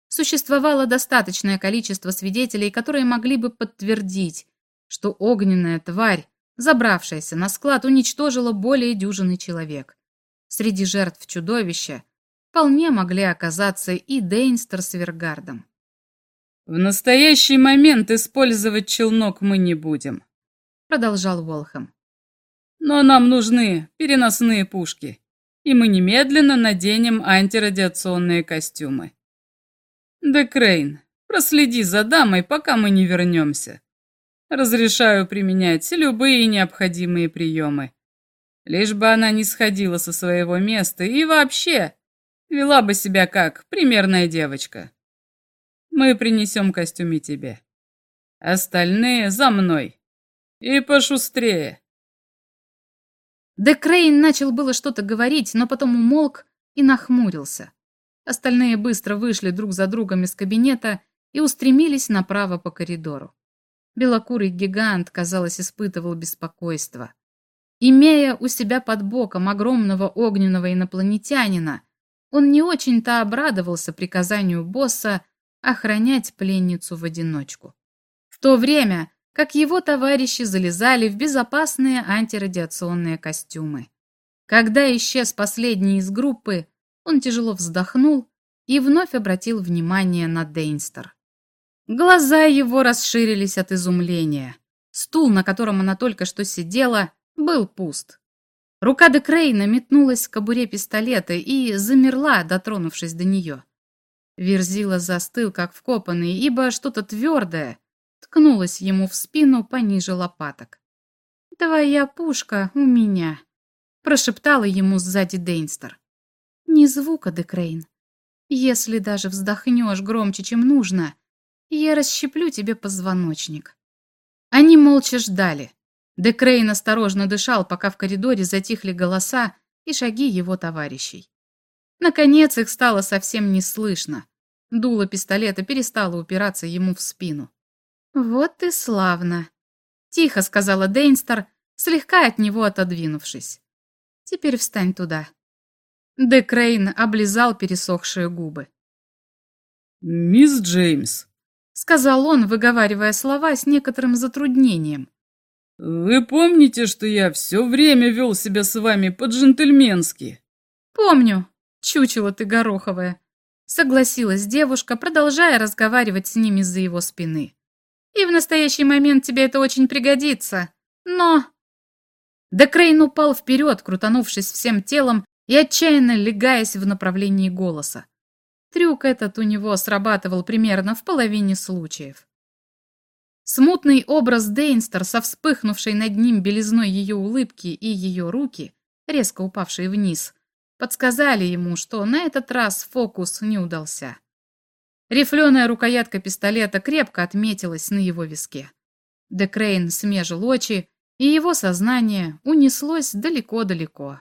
Существовало достаточное количество свидетелей, которые могли бы подтвердить, что огненная тварь забравшаяся на склад, уничтожила более дюжины человек. Среди жертв чудовища вполне могли оказаться и Дейнстер с Вергардом. «В настоящий момент использовать челнок мы не будем», — продолжал Волхам. «Но нам нужны переносные пушки, и мы немедленно наденем антирадиационные костюмы. Декрейн, проследи за дамой, пока мы не вернемся. Разрешаю применять любые необходимые приемы. Лишь бы она не сходила со своего места и вообще вела бы себя как примерная девочка. Мы принесем костюм и тебе. Остальные за мной. И пошустрее. Декрейн начал было что-то говорить, но потом умолк и нахмурился. Остальные быстро вышли друг за другом из кабинета и устремились направо по коридору. Белокурый гигант, казалось, испытывал беспокойство. Имея у себя под боком огромного огненного инопланетянина, он не очень-то обрадовался приказанию босса охранять пленницу в одиночку. В то время, как его товарищи залезали в безопасные антирадиационные костюмы. Когда исчез последний из группы, он тяжело вздохнул и вновь обратил внимание на Дейнстер. Глаза его расширились от изумления. Стул, на котором она только что сидела, был пуст. Рука Декрейна метнулась к кобуре пистолета и замерла, дотронувшись до нее. Верзила застыл, как вкопанный, ибо что-то твердое ткнулось ему в спину пониже лопаток. «Твоя пушка у меня», — прошептала ему сзади Дейнстер. «Ни звука, Декрейн. Если даже вздохнешь громче, чем нужно, я расщеплю тебе позвоночник». Они молча ждали. Декрейн осторожно дышал, пока в коридоре затихли голоса и шаги его товарищей. Наконец их стало совсем не слышно. Дуло пистолета перестало упираться ему в спину. «Вот и славно», — тихо сказала Дейнстер, слегка от него отодвинувшись. «Теперь встань туда». Декрейн облизал пересохшие губы. «Мисс Джеймс», — сказал он, выговаривая слова с некоторым затруднением. «Вы помните, что я все время вел себя с вами по-джентльменски?» «Помню, чучело ты гороховое», — согласилась девушка, продолжая разговаривать с ним из-за его спины. «И в настоящий момент тебе это очень пригодится. Но...» Декрейн упал вперед, крутанувшись всем телом и отчаянно легаясь в направлении голоса. Трюк этот у него срабатывал примерно в половине случаев. Смутный образ Дейнстер со вспыхнувшей над ним белизной ее улыбки и ее руки, резко упавшие вниз, подсказали ему, что на этот раз фокус не удался. Рифленая рукоятка пистолета крепко отметилась на его виске. Декрейн смежил очи, и его сознание унеслось далеко-далеко.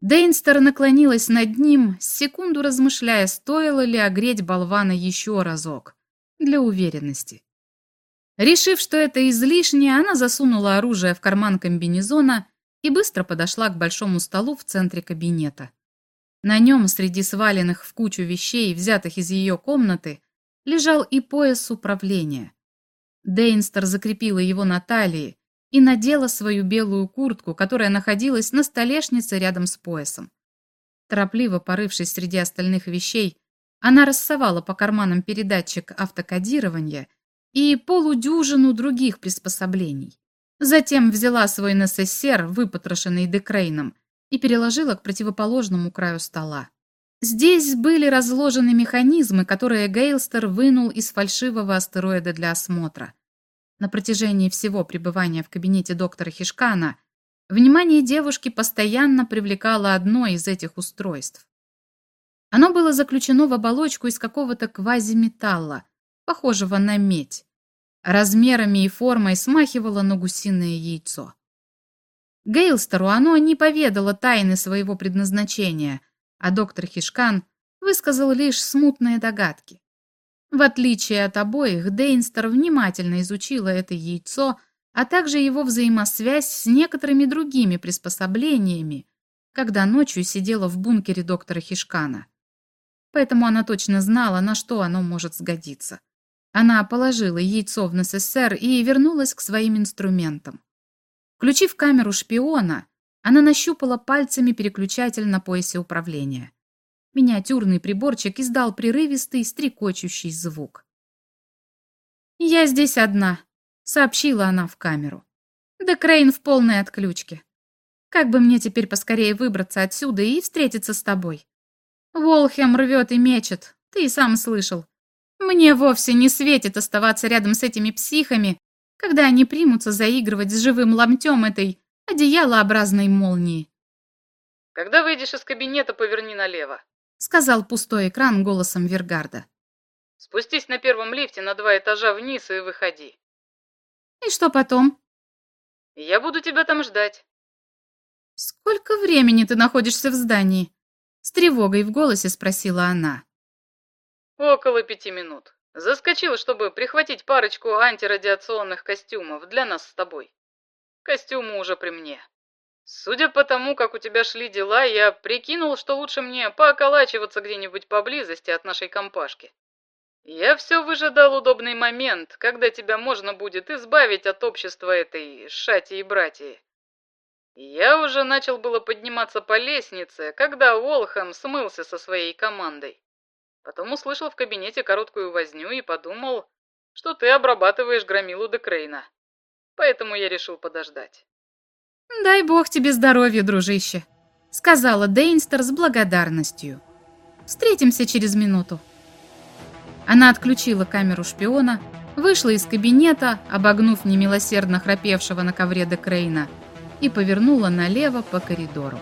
Дейнстер наклонилась над ним, секунду размышляя, стоило ли огреть болвана еще разок, для уверенности. Решив, что это излишнее, она засунула оружие в карман комбинезона и быстро подошла к большому столу в центре кабинета. На нем, среди сваленных в кучу вещей, взятых из ее комнаты, лежал и пояс управления. Дейнстер закрепила его на талии, и надела свою белую куртку, которая находилась на столешнице рядом с поясом. Торопливо порывшись среди остальных вещей, она рассовала по карманам передатчик автокодирования и полудюжину других приспособлений. Затем взяла свой НССР, выпотрошенный Декрейном, и переложила к противоположному краю стола. Здесь были разложены механизмы, которые Гейлстер вынул из фальшивого астероида для осмотра. На протяжении всего пребывания в кабинете доктора Хишкана внимание девушки постоянно привлекало одно из этих устройств. Оно было заключено в оболочку из какого-то квазиметалла, похожего на медь. Размерами и формой смахивало на гусиное яйцо. Гейлстеру оно не поведало тайны своего предназначения, а доктор Хишкан высказал лишь смутные догадки. В отличие от обоих, Дейнстер внимательно изучила это яйцо, а также его взаимосвязь с некоторыми другими приспособлениями, когда ночью сидела в бункере доктора Хишкана. Поэтому она точно знала, на что оно может сгодиться. Она положила яйцо в НССР и вернулась к своим инструментам. Включив камеру шпиона, она нащупала пальцами переключатель на поясе управления. Миниатюрный приборчик издал прерывистый, стрекочущий звук. «Я здесь одна», — сообщила она в камеру. «Да Крейн в полной отключке. Как бы мне теперь поскорее выбраться отсюда и встретиться с тобой? Волхем рвет и мечет, ты и сам слышал. Мне вовсе не светит оставаться рядом с этими психами, когда они примутся заигрывать с живым ломтем этой одеялообразной молнии. «Когда выйдешь из кабинета, поверни налево», — сказал пустой экран голосом Вергарда. «Спустись на первом лифте на два этажа вниз и выходи». «И что потом?» «Я буду тебя там ждать». «Сколько времени ты находишься в здании?» С тревогой в голосе спросила она. Около пяти минут. Заскочил, чтобы прихватить парочку антирадиационных костюмов для нас с тобой. Костюмы уже при мне. Судя по тому, как у тебя шли дела, я прикинул, что лучше мне пооколачиваться где-нибудь поблизости от нашей компашки. Я все выжидал удобный момент, когда тебя можно будет избавить от общества этой шати и братьи. Я уже начал было подниматься по лестнице, когда Уолхэм смылся со своей командой. Потом услышал в кабинете короткую возню и подумал, что ты обрабатываешь громилу Декрейна. Поэтому я решил подождать. «Дай бог тебе здоровья, дружище», — сказала Дейнстер с благодарностью. «Встретимся через минуту». Она отключила камеру шпиона, вышла из кабинета, обогнув немилосердно храпевшего на ковре Декрейна, и повернула налево по коридору.